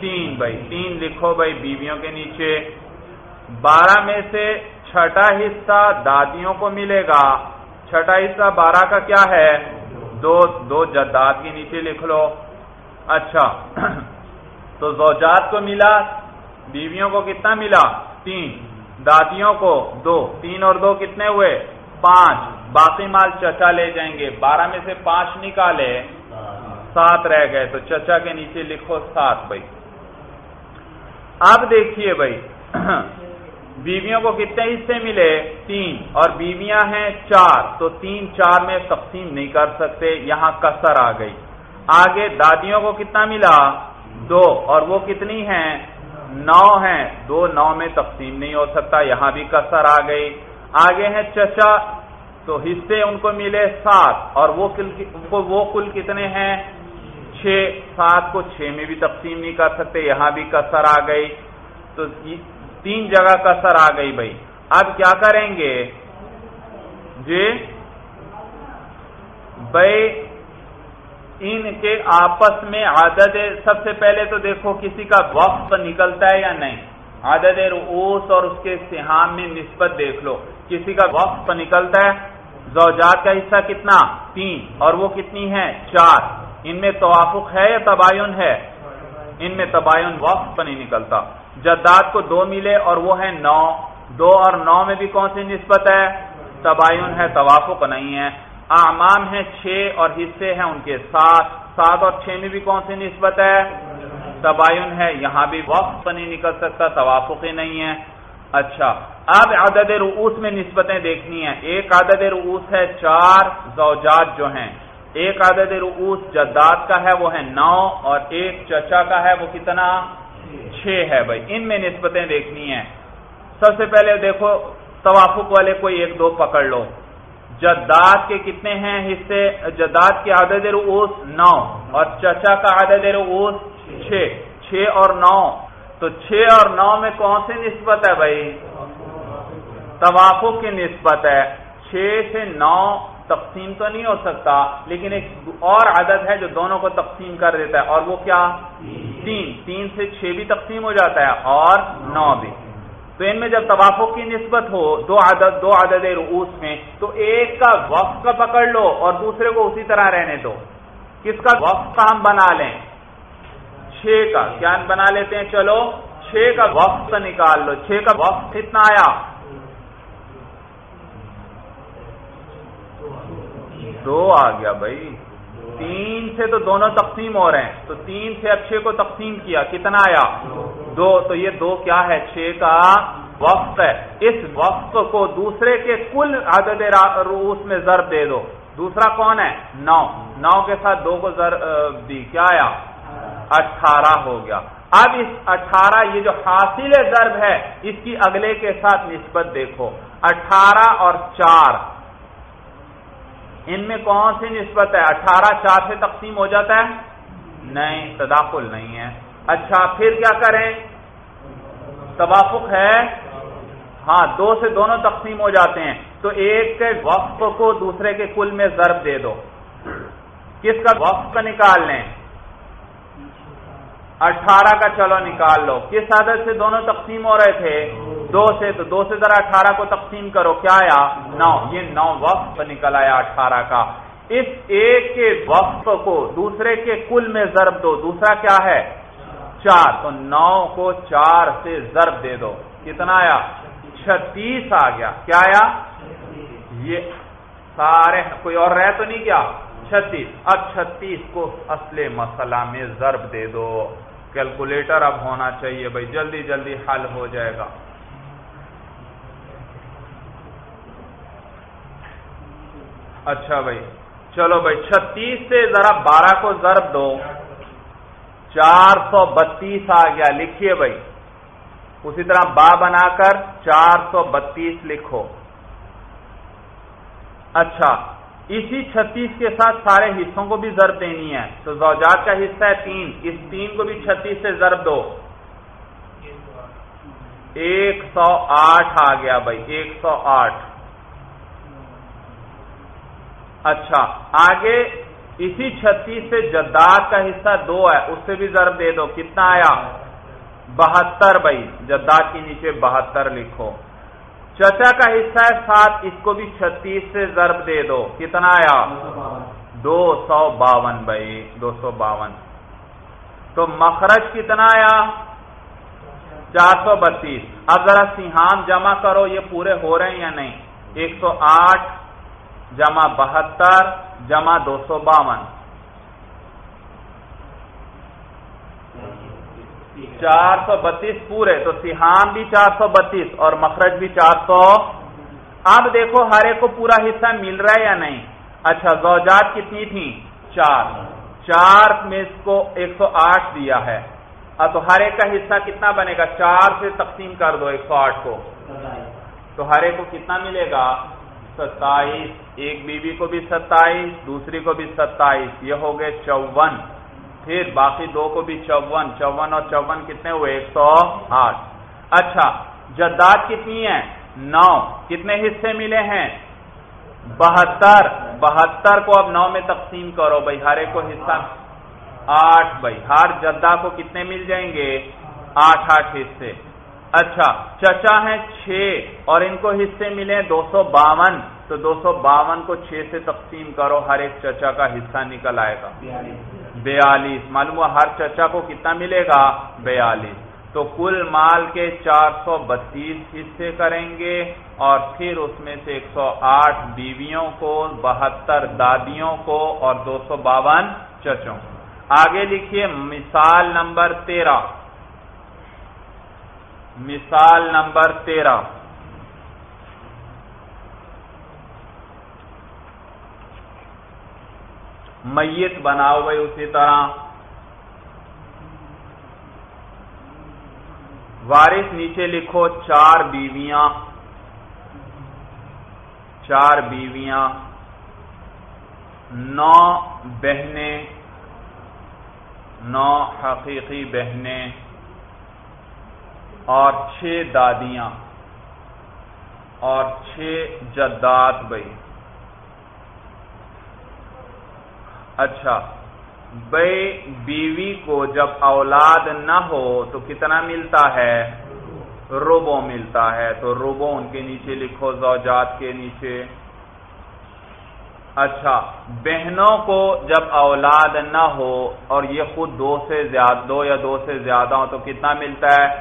تین بھائی، تین لکھو بھائی بیویوں کے نیچے۔ بارہ میں سے چھٹا حصہ دادیوں کو ملے گا۔ چھٹا حصہ بارہ کا کیا ہے؟ دو دو جداد کے نیچے لکھ لو۔ اچھا تو زوجات کو ملا، بیویوں کو کتنا ملا؟ تین۔ دادیوں کو دو۔ تین اور دو کتنے ہوئے؟ پانچ، باقی مال چچا لے جائیں گے۔ بارہ میں سے پانچ نکالے، سات رہ گئے۔ تو چچا کے نیچے لکھو سات بھائی۔ اب دیکھیے بھائی، بیویوں کو کتنے حصے ملے؟ تین۔ اور بیویاں ہیں چار۔ تو تین، چار میں تقسیم نہیں کر سکتے۔ یہاں کسر آ گئی۔ آگے دادیوں کو کتنا ملا؟ دو۔ اور وہ کتنی ہیں؟ نو ہیں۔ دو نو میں تقسیم نہیں ہو سکتا۔ یہاں بھی کسر آ گئی۔ آگے ہیں چچا، تو حصے ان کو ملے سات، اور وہ کل کتنے ہیں؟ چھ، سات کو چھ میں بھی تقسیم نہیں کر سکتے، یہاں بھی کسر آ گئی۔ تو تین جگہ کسر آ گئی بھائی۔ اب کیا کریں گے؟ جی؟ بھائی، ان کے آپس میں عادت سب سے پہلے تو دیکھو کسی کا وقت نکلتا ہے یا نہیں۔ عدد رؤوس اور اس کے سہام میں نسبت دیکھ لو۔ کسی کا وقت نکلتا ہے، زوجات کا حصہ کتنا؟ تین۔ اور وہ کتنی ہے چار۔ ان میں توافق ہے یا تباین ہے؟ ان میں تباین وقت نہیں نکلتا۔ جداد کو دو ملے اور وہ ہے نو۔ دو اور نو میں بھی کون سی نسبت ہے؟ تباین ہے، توافق نہیں ہے۔ اعمام ہے چھ اور حصے ہیں ان کے سات۔ سات اور چھ میں بھی کون سی نسبت ہے؟ تباین ہے، یہاں بھی وقت نہیں نکل سکتا توافق ہی نہیں ہے۔ اچھا اب عدد رؤوس میں نسبتیں دیکھنی ہیں۔ ایک عدد رؤوس ہے چار زوجات جو ہیں۔ ایک عدد رؤوس جداد کا ہے، وہ ہے نو، اور ایک چچا کا ہے، وہ کتنا؟ چھ ہے بھائی۔ ان میں نسبتیں دیکھنی ہیں۔ سب سے پہلے دیکھو، توافق والے کوئی ایک دو پکڑ لو۔ جداد کے کتنے ہیں حصے؟ جداد کے عدد رؤوس نو، اور چچا کا عدد رؤوس چھ چھ اور نو۔ تو چھ اور نو میں کون سی نسبت ہے بھائی؟ توافق کی نسبت ہے۔ چھ سے نو تقسیم تو نہیں ہو سکتا، لیکن ایک اور عدد ہے جو دونوں کو تقسیم کر دیتا ہے، اور وہ کیا؟ تین۔ تین سے چھ بھی تقسیم ہو جاتا ہے اور نو بھی۔ تو ان میں جب توافق کی نسبت ہو، دو عدد دو عدد رؤوس میں، تو ایک کا وقت کا پکڑ لو اور دوسرے کو اسی طرح رہنے دو۔ کس کا وقت کا ہم بنا لیں؟ چھ کا کیا بنا لیتے ہیں، چلو، چھ کا وقت نکال لو۔ چھ کا وقت کتنا آیا؟ دو آ گیا بھائی۔ تین سے تو دونوں تقسیم ہو رہے ہیں۔ تو تین سے اب چھ کو تقسیم کیا، کتنا آیا؟ دو۔ تو یہ دو کیا ہے؟ چھ کا وقت ہے۔ اس وقت کو دوسرے کے کل عدد روس میں ضرب دے دو۔ دوسرا کون ہے؟ نو۔ نو کے ساتھ دو کو ضرب دی کیا آیا؟ اٹھارہ ہو گیا۔ اب اس اٹھارہ یہ جو حاصل ضرب ہے، اس کی اگلے کے ساتھ نسبت دیکھو۔ اٹھارہ اور چار۔ ان میں کون سی نسبت ہے؟ اٹھارہ چار سے تقسیم ہو جاتا ہے؟ نہیں، تداخل نہیں ہے۔ اچھا پھر کیا کریں؟ توافق ہے؟ ہاں دو سے دونوں تقسیم ہو جاتے ہیں۔ تو ایک کے وقف کو دوسرے کے کل میں ضرب دے دو۔ کس کا وقف کا نکال لیں؟ اٹھارہ کا چلو نکال لو۔ کس عادت سے دونوں تقسیم ہو رہے تھے؟ دو سے تو دو سے ذرا اٹھارہ کو تقسیم کرو۔ کیا آیا؟ نو۔ یہ نو وقت نکل آیا اٹھارہ کا۔ اس ایک کے وقت کو دوسرے کے کل میں ضرب دو۔ دوسرا کیا ہے؟ چار۔ تو نو کو چار سے ضرب دے دو۔ کتنا آیا؟ چھتیس آ گیا۔ کیا آیا؟ یہ سارے کوئی اور رہ تو نہیں کیا چھتیس، اب چھتیس کو اصل مسئلہ میں ضرب دے دو۔ کیلکولیٹر اب ہونا چاہیے بھائی، جلدی جلدی حل ہو جائے گا۔ اچھا بھائی، چلو بھائی، چھتیس سے ذرا بارہ کو ضرب دو۔ چار سو بتیس آ گیا، لکھیے بھائی۔ اسی طرح با بنا کر چار سو بتیس لکھو۔ اچھا اسی چھتیس کے ساتھ سارے حصوں کو بھی ضرب دینی ہے۔ تو زوجات کا حصہ ہے تین۔ اس تین کو بھی چھتیس سے ضرب دو۔ ایک سو آٹھ آ گیا بھائی، ایک سو آٹھ۔ اچھا آگے اسی چھتیس سے جداد کا حصہ دو ہے، اس سے بھی ضرب دے دو۔ کتنا آیا؟ بہتر بھائی، جداد کے نیچے بہتر لکھو۔ چچا کا حصہ ہے سات، اس کو بھی چھتیس سے ضرب دے دو۔ کتنا آیا؟ دو سو باون بھائی، دو سو باون۔ تو مخرج کتنا آیا؟ چار سو بتیس۔ اب ذرا سیحام جمع کرو، یہ پورے ہو رہے ہیں یا نہیں؟ ایک سو آٹھ جمع بہتر، جمع دو سو باون۔ چار سو بتیس پورے، تو سیحام بھی چار سو بتیس اور مخرج بھی چار سو۔ اب دیکھو ہر ایک کو پورا حصہ مل رہا ہے یا نہیں؟ اچھا زوجات کتنی تھیں؟ چار۔ چار میں اس کو ایک سو آٹھ دیا ہے۔ تو ہر ایک کا حصہ کتنا بنے گا؟ چار سے تقسیم کر دو، ایک سو آٹھ کو۔ تو ہر ایک کو کتنا ملے گا؟ ستائیس۔ ایک بیوی بی کو بھی ستائیس، دوسری کو بھی ستائیس۔ یہ ہو گئے چون۔ پھر باقی دو کو بھی چون چون اور چون کتنے ہوئے؟ ایک سو آٹھ۔ اچھا جداد کتنی ہے نو۔ کتنے حصے ملے ہیں؟ بہتر بہتر کو اب نو میں تقسیم کرو بھائی، ہر ایک کو حصہ آٹھ بھائی۔ ہر جدہ کو کتنے مل جائیں گے؟ آٹھ آٹھ حصے۔ اچھا چچا ہیں چھ اور ان کو حصے ملے دو سو باون۔ تو دو سو باون کو چھ سے تقسیم کرو، ہر ایک چچا کا حصہ نکل آئے گا۔ بیالیس۔ معلوم ہوا ہر چچا کو کتنا ملے گا؟ بیالیس۔ تو کل مال کے چار سو بتیس حصے کریں گے اور پھر اس میں سے ایک سو آٹھ بیویوں کو، بہتر دادیوں کو اور دو سو باون چچوں آگے لکھیے، مثال نمبر تیرہ۔ مثال نمبر تیرہ۔ میت بناؤ بھائی اسی طرح۔ وارث نیچے لکھو، چار بیویاں۔ چار بیویاں۔ نو بہنیں۔ نو حقیقی بہنیں۔ اور چھ دادیاں۔ اور چھ جداد بھائی۔ اچھا بھائی بیوی کو جب اولاد نہ ہو تو کتنا ملتا ہے؟ روبو ملتا ہے۔ تو روبو ان کے نیچے لکھو، زوجات کے نیچے۔ اچھا بہنوں کو جب اولاد نہ ہو اور یہ خود دو سے زیادہ دو یا دو سے زیادہ ہو تو کتنا ملتا ہے؟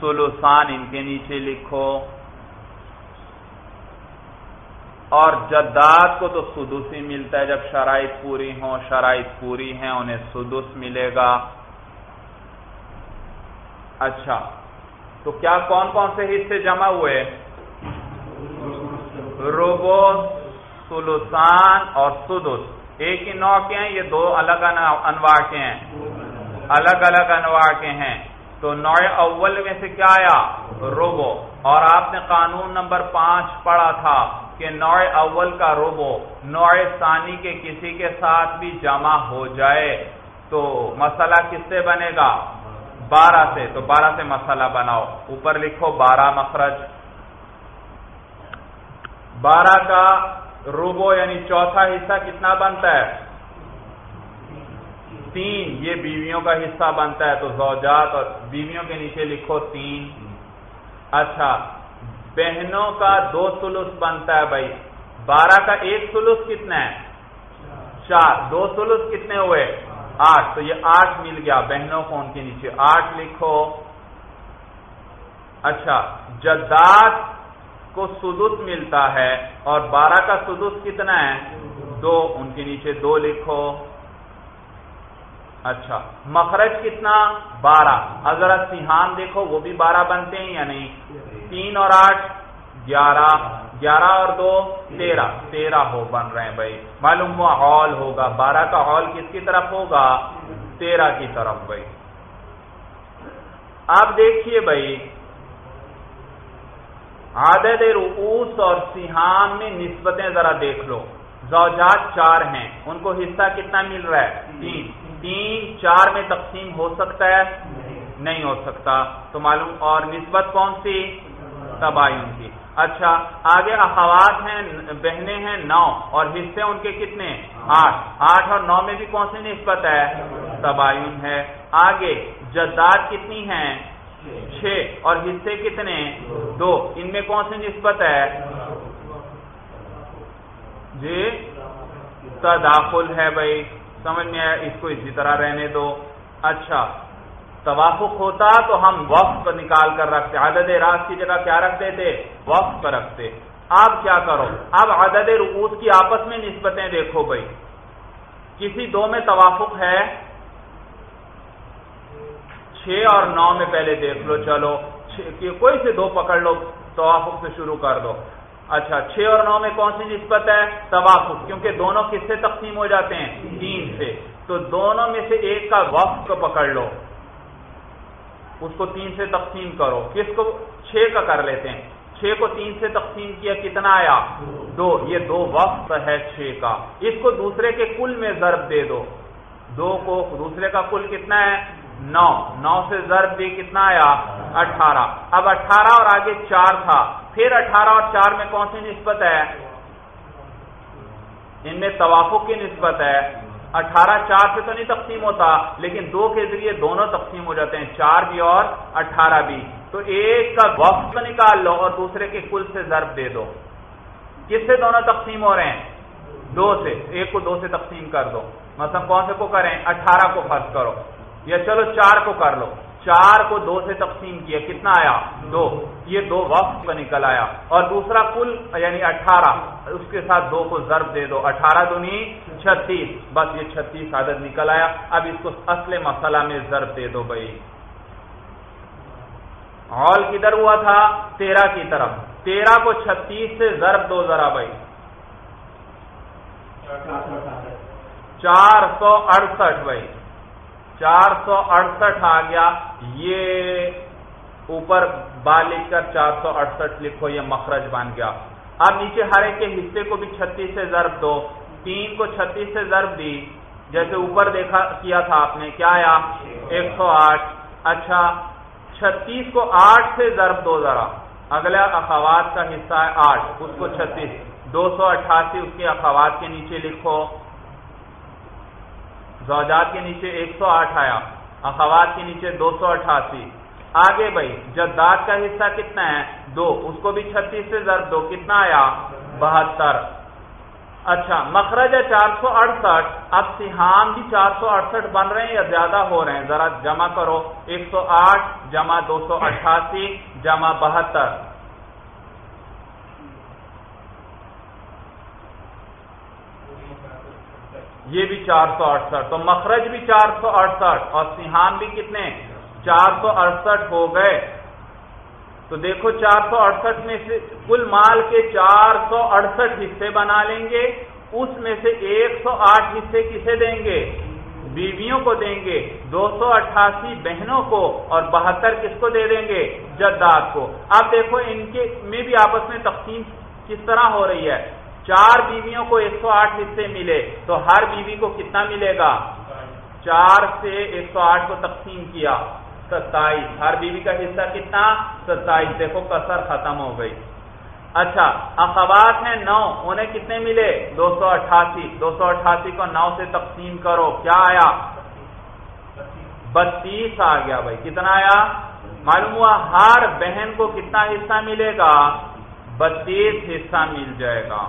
سلوسان ان کے نیچے لکھو۔ اور جداد کو تو سدس ہی ملتا ہے، جب شرائط پوری ہوں، شرائط پوری ہیں، انہیں سدس ملے گا۔ اچھا تو کیا کون کون سے حصے جمع ہوئے؟ روبو سلوسان اور سدس ایک ہی نو کے ہیں، یہ دو الگ انواع کے ہیں۔ الگ الگ انواع کے ہیں۔ تو نوع اول میں سے کیا آیا؟ روبو۔ اور آپ نے قانون نمبر پانچ پڑھا تھا۔ کہ نوع اول کا روبو نوع ثانی کے کسی کے ساتھ بھی جمع ہو جائے، تو مسئلہ کس سے بنے گا؟ بارہ سے، تو بارہ سے مسئلہ بناؤ۔ اوپر لکھو بارہ مخرج۔ بارہ کا روبو یعنی چوتھا حصہ کتنا بنتا ہے؟ تین۔ یہ بیویوں کا حصہ بنتا ہے، تو زوجات اور بیویوں کے نیچے لکھو تین۔ اچھا بہنوں کا دو سلوس بنتا ہے بھائی۔ بارہ کا ایک سلوس کتنا ہے؟ چار۔ دو سلوس کتنے ہوئے؟ آٹھ۔ تو یہ آٹھ مل گیا۔ بہنوں کو ان کے نیچے آٹھ لکھو۔ اچھا۔ جداد کو سدس ملتا ہے اور بارہ کا سدس کتنا ہے؟ دو۔ ان کے نیچے دو لکھو۔ اچھا۔ مخرج کتنا؟ بارہ۔ اگر سیحان دیکھو، وہ بھی بارہ بنتے ہیں یا نہیں؟ تین اور آٹھ، گیارہ گیارہ اور دو، تیرہ۔ تیرہ ہو بن رہے ہیں بھائی۔ معلوم ہوا ہال ہوگا۔ بارہ کا ہال کس کی طرف ہوگا؟ تیرہ کی طرف بھائی۔ آپ دیکھیے بھائی عادت رؤوس اور سیحان میں نسبتیں ذرا دیکھ لو۔ زوجات چار ہیں۔ ان کو حصہ کتنا مل رہا ہے؟ تین۔ تین، چار میں تقسیم ہو سکتا ہے؟ نہیں ہو سکتا۔ تو معلوم اور نسبت کون سی؟ تباین کی۔ اچھا آگے اخوات ہیں، بہنیں ہیں، نو۔ اور حصے ان کے کتنے؟ آٹھ۔ آٹھ اور نو میں بھی کون سی نسبت ہے؟ تباین ہے۔ آگے، جداد کتنی ہیں؟ چھ۔ اور حصے کتنے؟ دو۔ ان میں کون سی نسبت ہے؟ جی تداخل ہے بھائی۔ سمجھ میں آیا، اس کو اسی طرح رہنے دو۔ اچھا توافق ہوتا تو ہم وقت نکال کر رکھتے۔ عدد راز کی جگہ کیا رکھتے تھے؟ وقت پر رکھتے۔ اب کیا کرو؟ اب عدد رؤوس کی آپس میں نسبتیں دیکھو بھائی۔ کسی دو میں توافق ہے؟ چھ اور نو میں پہلے دیکھ لو، چلو۔ کوئی سے دو پکڑ لو، توافق سے شروع کر دو۔ اچھا چھ اور نو میں کون سی نسبت ہے؟ توافق، کیونکہ دونوں کس سے تقسیم ہو جاتے ہیں؟ تین سے۔ تو دونوں میں سے ایک کا وقت کو پکڑ لو۔ اس کو تین سے تقسیم کرو۔ کس کو چھ کا کر لیتے ہیں؟ چھ کو تین سے تقسیم کیا کتنا آیا؟ دو۔ یہ دو وقت ہے چھ کا۔ اس کو دوسرے کے کل میں ضرب دے دو۔ دو کو دوسرے کا کل کتنا ہے؟ نو۔ نو سے ضرب دے کتنا آیا؟ اٹھارہ۔ اب اٹھارہ اور آگے چار تھا۔ پھر اٹھارہ اور چار میں کون سی نسبت ہے؟ ان میں توافق کی نسبت ہے۔ اٹھارہ چار سے تو نہیں تقسیم ہوتا، لیکن دو کے ذریعے دونوں تقسیم ہو جاتے ہیں، چار بھی اور اٹھارہ بھی۔ تو ایک کا وقت نکال لو اور دوسرے کے کل سے ضرب دے دو۔ کس سے دونوں تقسیم ہو رہے ہیں؟ دو سے۔ ایک کو دو سے تقسیم کر دو۔ مثلا کون سے کو کریں؟ اٹھارہ کو فرض کرو۔ یا چلو چار کو کر لو۔ چار کو دو سے تقسیم کیا، کتنا آیا؟ دو۔ یہ دو وقت کا نکل آیا۔ اور دوسرا کل یعنی اٹھارہ، اس کے ساتھ دو کو ضرب دے دو۔ اٹھارہ دونی چھتیس۔ بس یہ چھتیس عادت نکل آیا۔ اب اس کو اصل مسئلہ میں ضرب دے دو بھائی۔ ہال کدھر ہوا تھا؟ تیرہ کی طرف۔ تیرہ کو چھتیس سے ضرب دو ذرا بھائی۔ چار سو اڑسٹھ بھائی۔ چار سو اڑسٹھ آ گیا۔ یہ اوپر با لکھ کر چار سو اڑسٹھ لکھو، یہ مخرج بن گیا۔ اب نیچے ہر ایک کے حصے کو بھی چھتیس سے ضرب دو۔ تین کو چھتیس سے ضرب دی، جیسے اوپر دیکھا کیا تھا آپ نے، کیا آیا؟ ایک سو آٹھ۔ اچھا چھتیس کو آٹھ سے ضرب دو ذرا۔ اگلا اخوات کا حصہ ہے آٹھ، اس کو چھتیس۔ دو سو اٹھاسی، اس کے اخوات کے نیچے لکھو۔ زوجات کے نیچے ایک سو آٹھ آیا، اخوات کے نیچے دو سو اٹھاسی۔ آگے بھائی جداد کا حصہ کتنا ہے؟ دو۔ اس کو بھی چھتیس سے ضرب دو۔ کتنا آیا؟ بہتر۔ اچھا مخرج ہے چار سو اڑسٹھ۔ اب سیحام بھی چار سو اڑسٹھ بن رہے ہیں یا زیادہ ہو رہے ہیں؟ ذرا جمع کرو۔ ایک سو آٹھ، جمع دو سو اٹھاسی، جمع بہتر۔ یہ بھی چار سو اڑسٹھ تو مخرج بھی چار سو اڑسٹھ اور سیحام بھی کتنے؟ چار سو اڑسٹھ ہو گئے۔ تو دیکھو چار سو اڑسٹھ میں سے کل مال کے چار سو اڑسٹھ حصے بنا لیں گے، اس میں سے ایک سو آٹھ حصے کسے دیں گے؟ بیویوں کو دیں گے۔ دو سو اٹھاسی بہنوں کو، اور بہتر کس کو دے دیں گے؟ جداد کو۔ اب دیکھو ان کے میں بھی آپس میں تقسیم کس طرح ہو رہی ہے؟ چار بیویوں کو ایک سو آٹھ حصے ملے تو ہر بیوی کو کتنا ملے گا؟ چار سے ایک سو آٹھ کو تقسیم کیا، ستائیس۔ ہر بیوی کا حصہ کتنا؟ ستائیس۔ دیکھو کسر ختم ہو گئی۔ اچھا اخبات ہیں نو، انہیں کتنے ملے؟ دو سو اٹھاسی۔ دو سو اٹھاسی کو نو سے تقسیم کرو۔ کیا آیا؟ بتیس آ گیا بھائی۔ کتنا آیا؟ معلوم ہوا ہر بہن کو کتنا حصہ ملے گا؟ بتیس حصہ مل جائے گا۔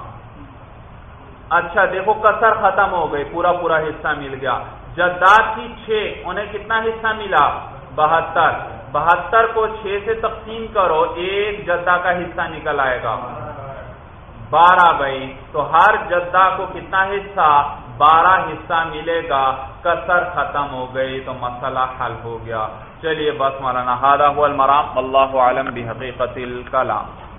اچھا دیکھو کسر ختم ہو گئی، پورا پورا حصہ مل گیا۔ جداد کی چھ، انہیں کتنا حصہ ملا؟ بہتر۔ بہتر کو چھ سے تقسیم کرو، ایک جدہ کا حصہ نکل آئے گا۔ بارہ بھائی، تو ہر جدہ کو کتنا حصہ؟ بارہ حصہ ملے گا۔ کسر ختم ہو گئی، تو مسئلہ حل ہو گیا۔ چلیے بس مولانا ہادہ المرام۔ اللہ عالم بحقیقت الکلام۔